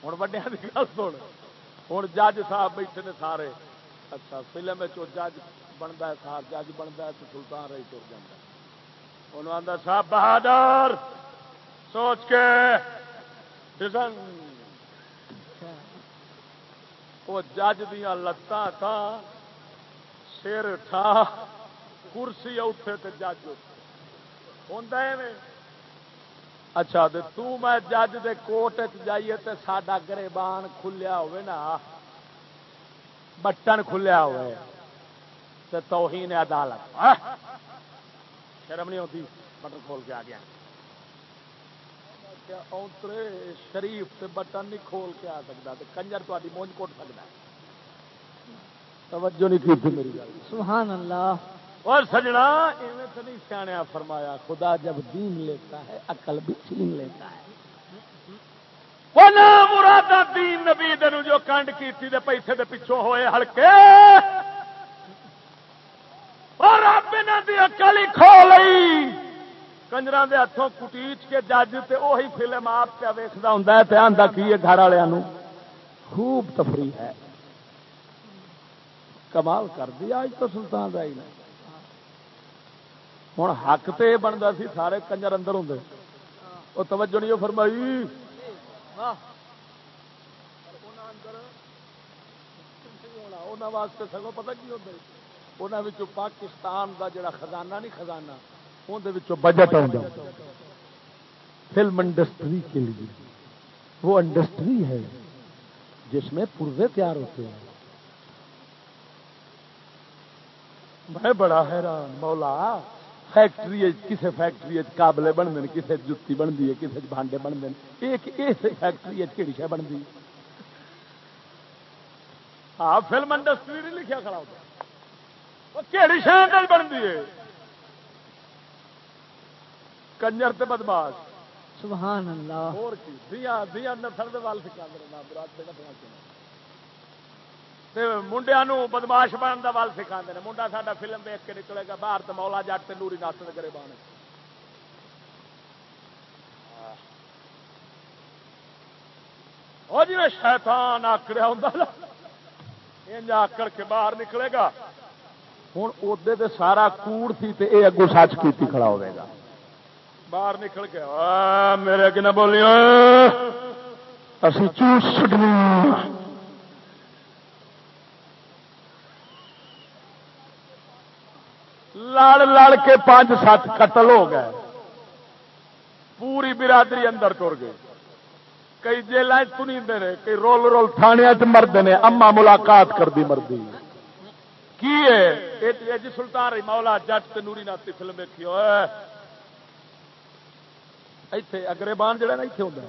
ہوں وڈیا کی گل سن۔ ہوں جج صاحب بیٹھے نے سارے۔ اچھا فلم جج بنتا ہے سار جج بنتا ہے تو سلطان رہی تر جاتا انہوں آتا صاحب بہادر! سوچ کے وہ جج دیا لتاں تھا، سر ٹھا، کرسی اتے تو جج ہوں اچھا تو میں جج دے کوٹ جائیے تے ساڈا گریبان کھلیا ہوئے نا۔ بٹن کھلیا ہوئے۔ تے توہین عدالت۔ شرم نہیں ہوتی بٹن کھول کے آ گیا۔ شریف تے بٹن نہیں کھول کے آ سکتا تے کنجر تاری مونج کوٹ سکتا ہے۔ توجہ نہیں میری گل۔ سبحان اللہ۔ اور سجنا ایویں نہیں فرمایا خدا جب دین لیتا ہے عقل بھی چھین لیتا ہے۔ دین نبی جو کنڈ کی پیسے دے پچھوں ہوئے ہلکے اور آپ دی عقل ہی کھو لئی۔ کنجر دے ہاتھوں کٹیچ کے جج تے وہی فلم آپ کیا ویستا ہوں تے آندا کی ہے گھر والوں خوب تفریح ہے کمال کر دیا آج تو سلطان رائی نے ہوں حق تو یہ بنتا سی سارے کنجر اندر ہوں وہ توجہ نہیں فرمائی واسطے سگوں پتا کی ہوتا انہوں پاکستان دا جڑا خزانہ نہیں خزانہ اندر بجٹ آ فلم انڈسٹری کے لیے. وہ انڈسٹری ہے جس میں پورزے تیار ہوتے ہیں. میں بڑا حیران، مولا، فیکٹری کسی فیکٹری قابلے بنتے ہیں کسی جتی بنتی ہے کسی بانڈے بنتے ہیں. ایک اس فیکٹری کہڑی شہ بنتی ہاں فلم انڈسٹری نہیں لکھا کھڑا ہوتا. کہڑی شہر بنتی ہے؟ کنجر تے بدماش۔ سبحان اللہ۔ اور کی؟ دیا دیا نسل دے وال سکھا دے برات دے نہ منڈیا بدماش بننے کا ول سکھا ہیں منڈا سا فلم دیکھ کے نکلے گا باہر تو مولا جٹ نوری نس کرے بان وہ جی شیتان آکڑیا ہوں آکڑ کے باہر نکلے گا۔ ہوں ادے تو سارا کوڑ تھی تے اے اگو سچ کی کھڑا ہوئے گا۔ باہر نکل کے میرے اگے نہ بولیے اسی چوس چڈنا لڑ لڑ کے پانچ سات قتل ہو گئے۔ پوری برادری اندر تر گئے کئی جیل تنی نے، کئی رول رول تھانے مرد نے، اما ملاقات کر دی مردی۔ کی ہے؟ جی سلطان مولا جٹ نوری ناتی فلم دیکھی اتے اگریبان جڑا نا اتنے ہوتا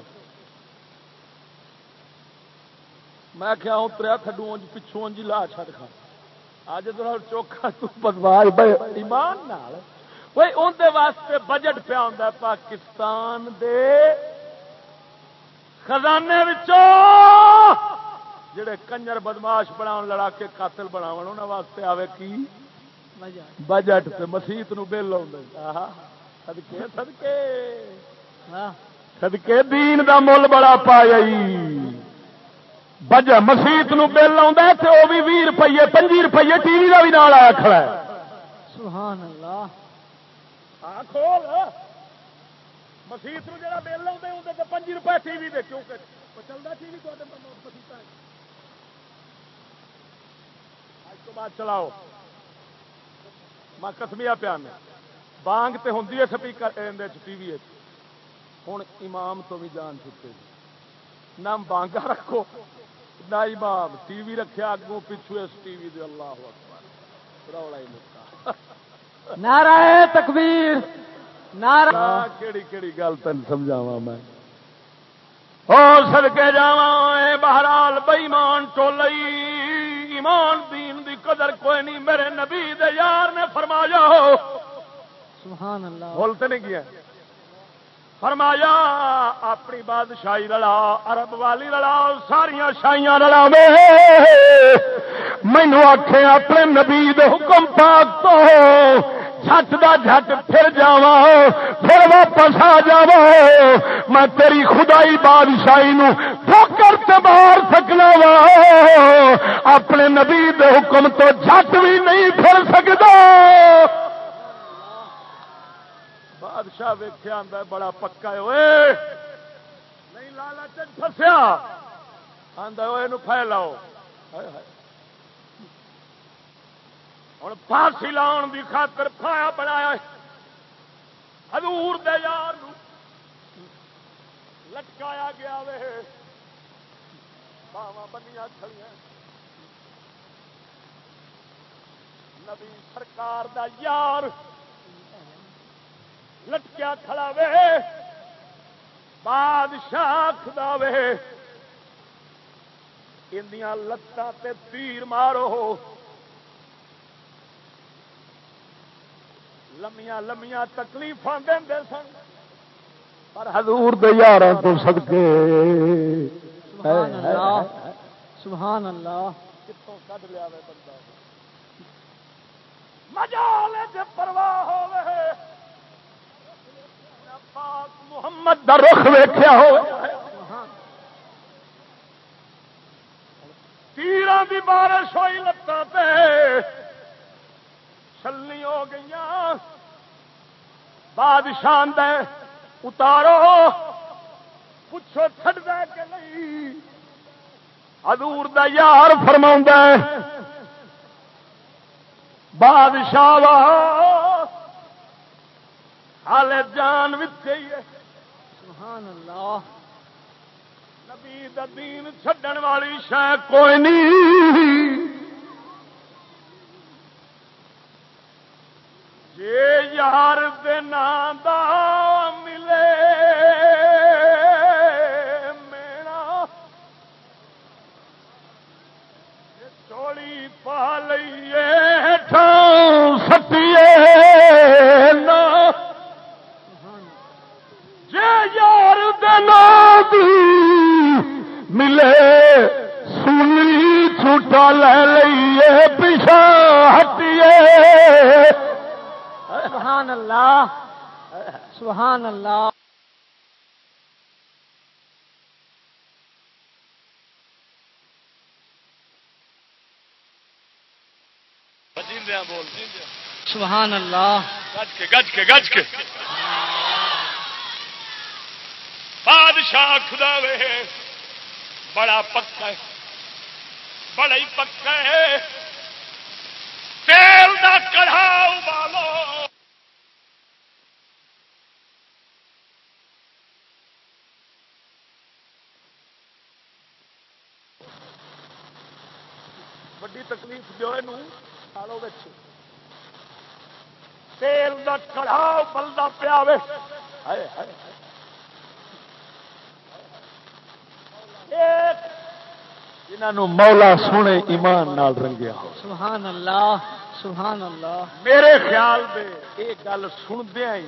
میں کیا اتریا کھڈو پچھوں جی لا چھڑ کھا اج چوکھا بدواج ایمان اندر واسطے بجٹ پیا ہوں پاکستان دے خزانے جڑے کنجر بدماش بنا لڑا کے قاتل بناو واسطے آوے کی بجٹ مسیت نو بل سدکے سدکے سدکے دین دا مل بڑا پایا بج مسیت نو بل آ وہ بھی بھی روپیے پنجی روپیے ٹی وی کا بھی نال آیا کھڑا ہے۔ سبحان اللہ۔ کھول۔ مسیت نو جا بل آتے اندر پنجی روپئے ٹی وی دے کیونکہ چلتا ٹی وی مسیت اج تو بعد چلاؤ۔ میں کسمیا پیا بانگ تے ہوں سپیکر ٹی وی ہوں امام تو بھی جان چکے نہ بانگا رکھو نہ امام۔ ٹی وی رکھیا اگوں پچھو اس ٹی وی دے۔ اللہ اکبر۔ رولا ہی مکا نعرہ تکبیر۔ نعرہ کیڑی کیڑی گل تن سمجھاواں میں۔ او سڑکے جاواں بہرحال بے ایمان ٹولئی۔ ایمان دین دی قدر کوئی نہیں۔ میرے نبی دے یار نے فرمایا سبحان اللہ۔ بولتے نہیں کیا فرمایا، اپنی بادشاہی لڑا عرب والی لڑا ساریا شاہیاں لڑا مینو آخے اپنے نبی حکم پاک تو جھٹ دا جھٹ پھر جاوا پھر واپس آ جاوا میں تیری خدائی بادشاہی نو ٹھوکر تے مار سکنا وا اپنے نبی دے حکم تو جھٹ بھی نہیں پھر سکتا بادشاہ ویخیا آدھا بڑا پکا ہے۔ اوئے! نہیں لالچ فسیا آدھا یہ پھیلاؤ۔ ہوں پھانسی لاؤن کی خاطر پھایا بنایا حضور دے یار لٹکایا گیا وے۔ باوا بنیا کھڑیاں۔ نبی سرکار دا یار۔ لٹکیا کھڑا وے۔ بادشاہ وے۔ اندیاں لتاں تے تیر مارو۔ لمیاں لمیاں تکلیف دے سن۔ پر حضور دے یار تو سکتے سبحان اللہ۔ سبحان اللہ۔ کتوں کڈ لیا وے بندہ؟ مجال جے پرواہ ہوے محمد دا رخ ویکھیا ہو۔ تیران دی بارش ہوئی لتاں تے چھلنی ہو گئی بادشاہ دے اتارو۔ پوچھو چڈ دے کہ نہیں۔ حضور دا یار فرما بادشاہ حال جان وچے ہی ہے۔ سبحان اللہ۔ نبی دا دین چھڈن والی شہ کوئی نہیں۔ جے یار دے نام دا لے لئیے پیچھا ہٹیے۔ سبحان اللہ سبحان اللہ۔ بول سبحان اللہ۔ گج کے گج کے گج کے۔ بادشاہ خدا وے بڑا پکا ہے۔ بڑا ہی پکا ہے۔ تیل دا کڑھا ابالو وڈی تکلیف جو ہے نو سالوں تیل دا کڑھا بلدا پیا وے۔ ہائے ہائے جنہوں مولا سونے ایمان نال رنگیا سبحان اللہ سبحان اللہ۔ میرے خیال دے یہ گل سندیا ہی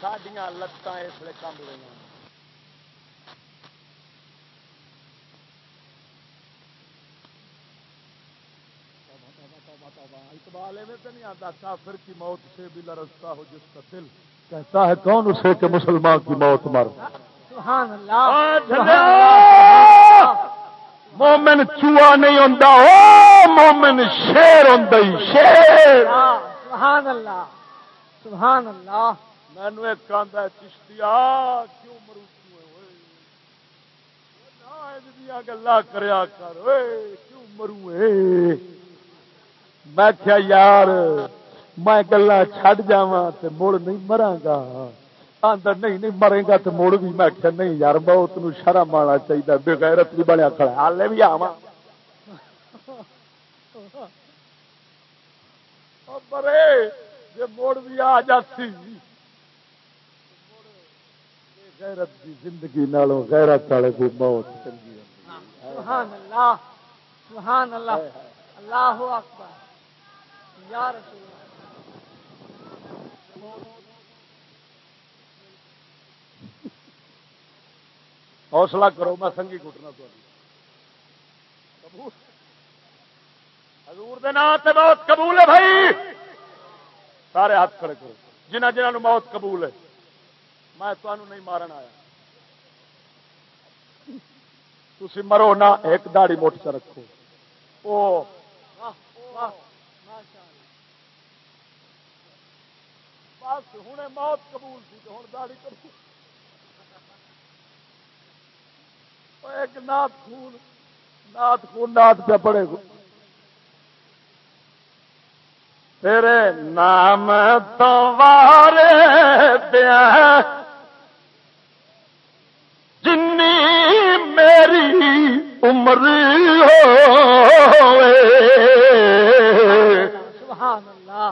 سڈیا لتاں اس لیے کم رہی اقبال میں تو نہیں آتا کافر کی موت سے بھی لرستا ہو جس کا دل کہتا ہے کون اسے کہ مسلمان کی موت مر۔ سبحان اللہ۔ مومن چوہا نہیں ہوتا او مومن شیر ہوں شیر۔ سبحان اللہ سبحان اللہ۔ مینو ایک آدھا چشتیا کیوں مرو گلا کریا کر کیوں مرو میں کیا یار میں گلا چڈ جا مڑ نہیں مرا گا آدھا نہیں نہیں مرے گا تو مڑ بھی میں کیا نہیں یار، بہت شرم آنا چاہیے بغیرت بھی بنیا کھڑا ہالے بھی آوا برے جی مڑ بھی آ جاتی۔ غیرت کی زندگی نالوں غیرت والے کو بہت چنگی سبحان اللہ سبحان اللہ اللہ اکبر۔ یا رسول اللہ۔ حوصلہ کرو میں سنگھی کٹنا حضور دے نام تے موت قبول ہے بھائی۔ سارے ہاتھ کھڑے کرو۔ جنہ جنہوں موت قبول ہے۔ میں تمہوں نہیں مارن آیا۔ تھی مرو نہ ایک داڑی موٹ چ رکھو۔ او۔ بس ہوں موت قبول تھی ہوں داڑی قبول۔ ایک نات خون نات خون نات پہ پڑے گا۔ تیرے نام تو وارے دیا۔ جنی میری عمر ہو سبحان اللہ۔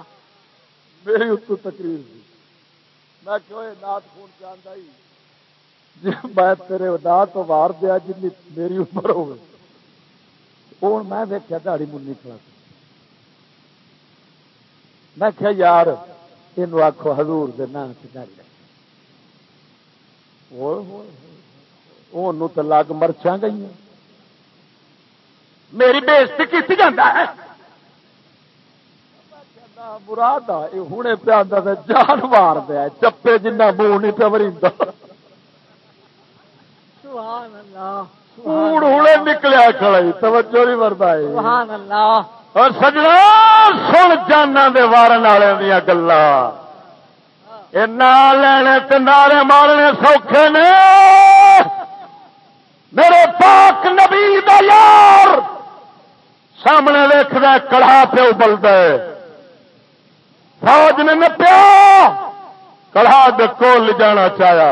میری اتو تقریر میں کیوں نات خون چاہتا ہی میں تیرے نا تو وار دیا جن میری عمر ہو ہوں میں دیکھا دہڑی منی کھلا میں کیا یار یہ آخو ہزور دے نام دہڑی تو لگ مرچا گئی میری بےزتی کی جانا ہے۔ مراد ہوں پیا جان مار دیا چپے جنہ منہ نہیں پہ مریدا ہوں ہوں نکلیا کھڑا توجہ نہیں مرتا سبحان اللہ. اور سجنا سن جانا دے وارن والے دیا گلا لینے تے نعرے مارنے سوکھے نے۔ میرے پاک نبی دا یار۔ سامنے ویخد کڑا پہ ابلد فوج نے نپیا کڑا دے کول جانا چاہیا۔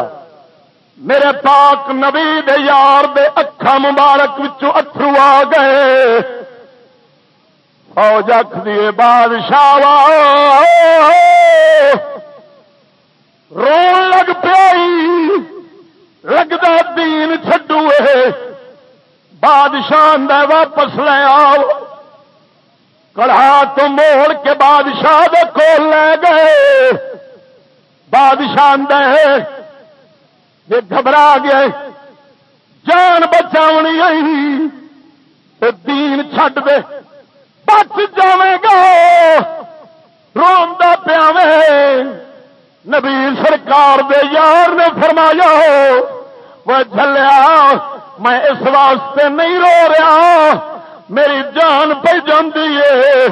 میرے پاک نبی دے یار دے اکھا مبارک وچوں اترو آ گئے۔ فوج اکھ دیے بادشاہ رون لگ پیائی لگتا دین چڈو بادشاہ واپس لے آؤ۔ کڑھا تو موڑ کے بادشاہ دے کول لے گئے۔ بادشاہ دے یہ گھبرا گئے جان بچاونی آئی دین چھڈ دے۔ بچ جائے گا۔ روا پیاوے۔ نبی سرکار دے یار نے فرمایا وہ جلیا میں اس واسطے نہیں رو رہا۔ میری جان پہ جاندی ہے۔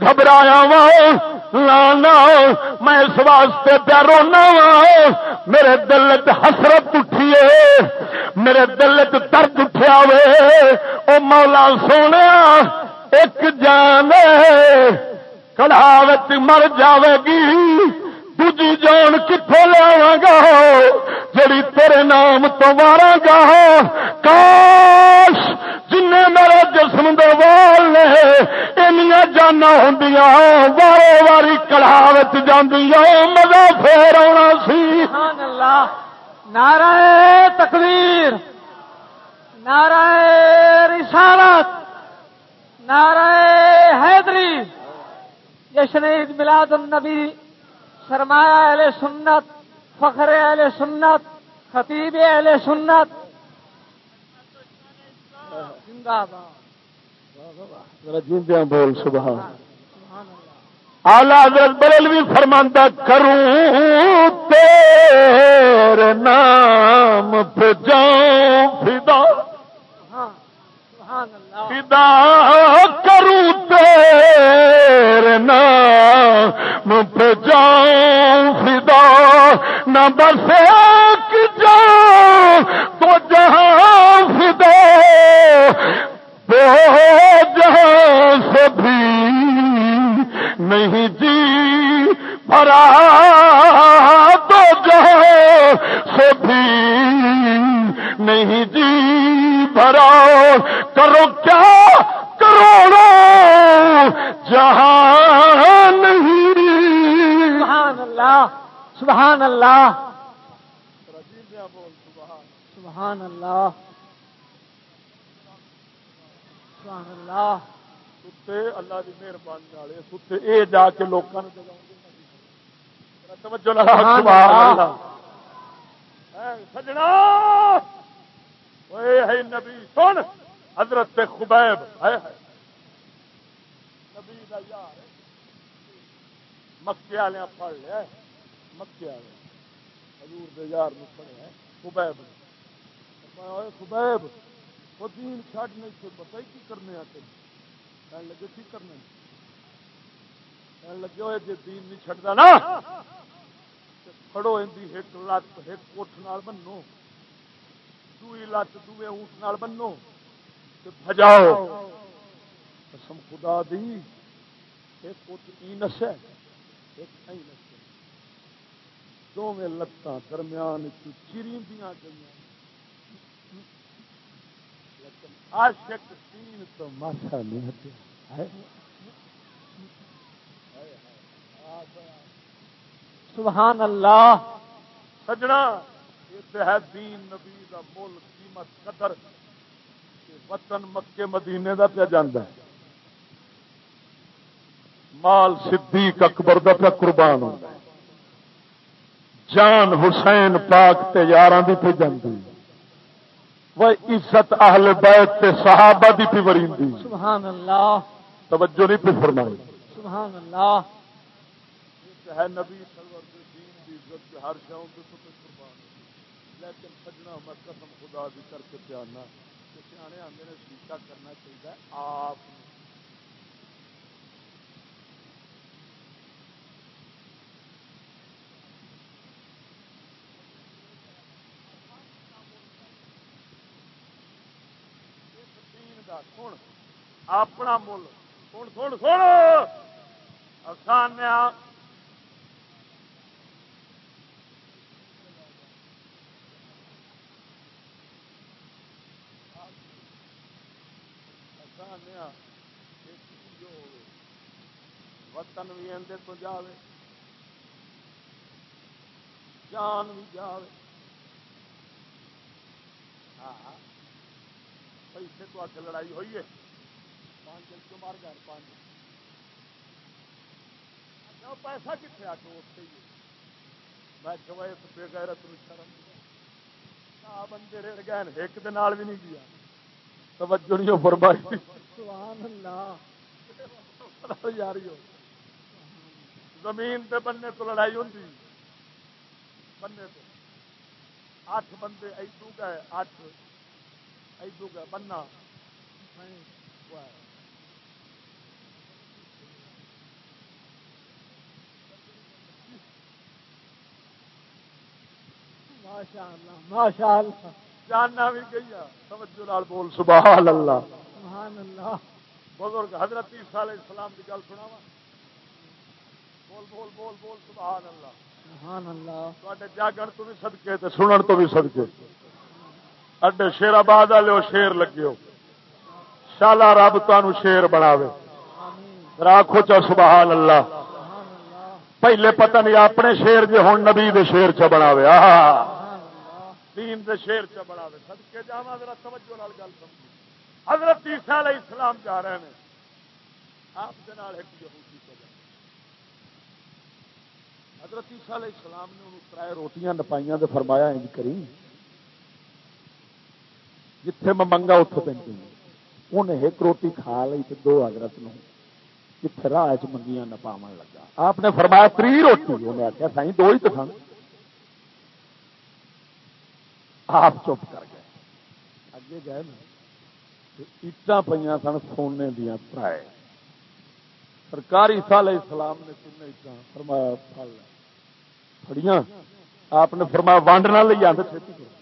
گھبرایا وا۔ لانا میں اس واسطے پیا رونا وا میرے دل چ حسرت اٹھیے۔ میرے دل چ درد اٹھیا وے۔ او مولا سونے، ایک جان کڑاوت مر جاوے گی۔ دوجی جان کتوں لیا گا جڑی تیرے نام تو مارا گا کاش جن میرے جسم دے وال نے اینیا جانا ہوں وارے واری کڑھاوت جاندیا مزہ پھر آنا سی سبحان اللہ نعرہ تکبیر نعرہ رسالت نعرہ حیدری جشن عید میلاد النبی سرمایہ اہل سنت فخر اہل سنت خطیب اہل سنت۔ زندہ باد بول سبحان آلہ حضرت بریلوی فرماندہ کروں تیرے نام پہ جاؤں فدا۔ فدا کروں نام پہ جاؤں فدا نہ بس ایک جاؤں تو جہاں فدا وہ جہاں سے بھی نہیں جی بھرا، تو جہاں سے بھی نہیں جی بھرا۔ کرو کیا سبحان اللہ۔ سبحان اللہ۔ سبحان اللہ۔ ستے اللہ کی مہربانی والے ستے اے جا کے لوگوں نے توجہ لگا سبحان اللہ۔ اے سجنا۔ اے ہے نبی سن۔ حضرت خبیب۔ ہے نبی دا یار مکے والے پڑھ لیا مکے والے حضور دے یار نے پڑھیا خبیب۔ خبیب، وہ دین چھڈ نہیں سے پتہ ہی کی کرنے آتے کہنے لگے، کی کرنے؟ کہنے لگے ہوئے جی دین نہیں چھڈتا نا کھڑو اندی ایک لت ایک اٹھ نال بنو دوئی لت دوے اونٹ نال بنو تے بھجاؤ۔ قسم خدا دی، ایک اٹھ ای نسے ایک ای نسے دونوں لتاں درمیان چری دیا گئی لیکن عاشق دین تو ماسا نہیں ہٹیا سبحان اللہ سجنا یہ ہے دین نبی دا مل قیمت قدر وطن مکے مدینے دا پیا جانا ہے مال صدیق اکبر دا پیا قربان ہوتا ہے جان حسین پاک تے یاراں دی پہ جاندی وہ عزت اہل بیت تے صحابہ دی پہ وریندی سبحان اللہ توجہ نہیں پہ فرمائی۔ سبحان اللہ ہے نبی سرور کے دین دی عزت کے ہر شاؤں کے تو قربان۔ ہے۔ لیکن سجنا میں قسم خدا دی کر کے پیانا کہ سیانے آندے نے سیکھا کرنا چاہیے آپ سن اپنا مل سن سن سن آسان وطن بھی اندر تو جاوے جان بھی جاوے ہاں پیسے تو آ کے لڑائی ہوئی ہے۔ پانچ مار گئے پانچ پیسہ کتنے آ کے اٹھتے ہی میں کہ اس بے غیرت نو شرم آ بندے رڑ گئے ایک بھی نہیں گیا توجہ نہیں فرمائی۔ سبحان اللہ۔ زمین بننے تو لڑائی ہوتی بننے تو۔ اٹھ بندے ایدو گئے اٹھ گئے بننا ماشاء اللہ ماشاء اللہ جاننا بھی گئی توجہ نال بول سبحان اللہ سبحان اللہ بزرگ حضرت عیسیٰ علیہ السلام کی گل سنا بول بول بول بول سبحان اللہ سبحان اللہ تے جاگن تو بھی سدکے تے سنن تو بھی سدکے اڈے شیر آباد والے ہو شیر لگے ہو۔ شالا رب تمہوں شیر بناوے۔ راکھو چا سبحان اللہ۔ پہلے پتہ نہیں اپنے شیر جے ہوں نبی دے شیر چ بناوے۔ آہا۔ دین دے شیر چ بناوے۔ سدکے جاواں ذرا توجہ نال گل سمجھ حضرت عیسیٰ علیہ السلام جا رہے ہیں۔ آپ دے نال ایک یہودی کو حضرت عیسیٰ علیہ السلام نے انہوں ترائے روٹیاں نپائیاں تے فرمایا انج کری جتھے میں منگا اتنے پہنچی انہیں ایک روٹی کھا لی تے دو حضرت نو جتھے راہ چ منگیاں نپاون لگا آپ نے فرمایا تری روٹی انہیں آخیا سائیں دو ہی تو سن آپ چپ کر گئے اگے گئے نا اٹا پہ سن سونے دیا ترائے سرکاری سال اسلام نے سننے اٹا فرمایا پھڑیاں آپ نے فرمایا وانڈ نہ لے آتے چھتی کرو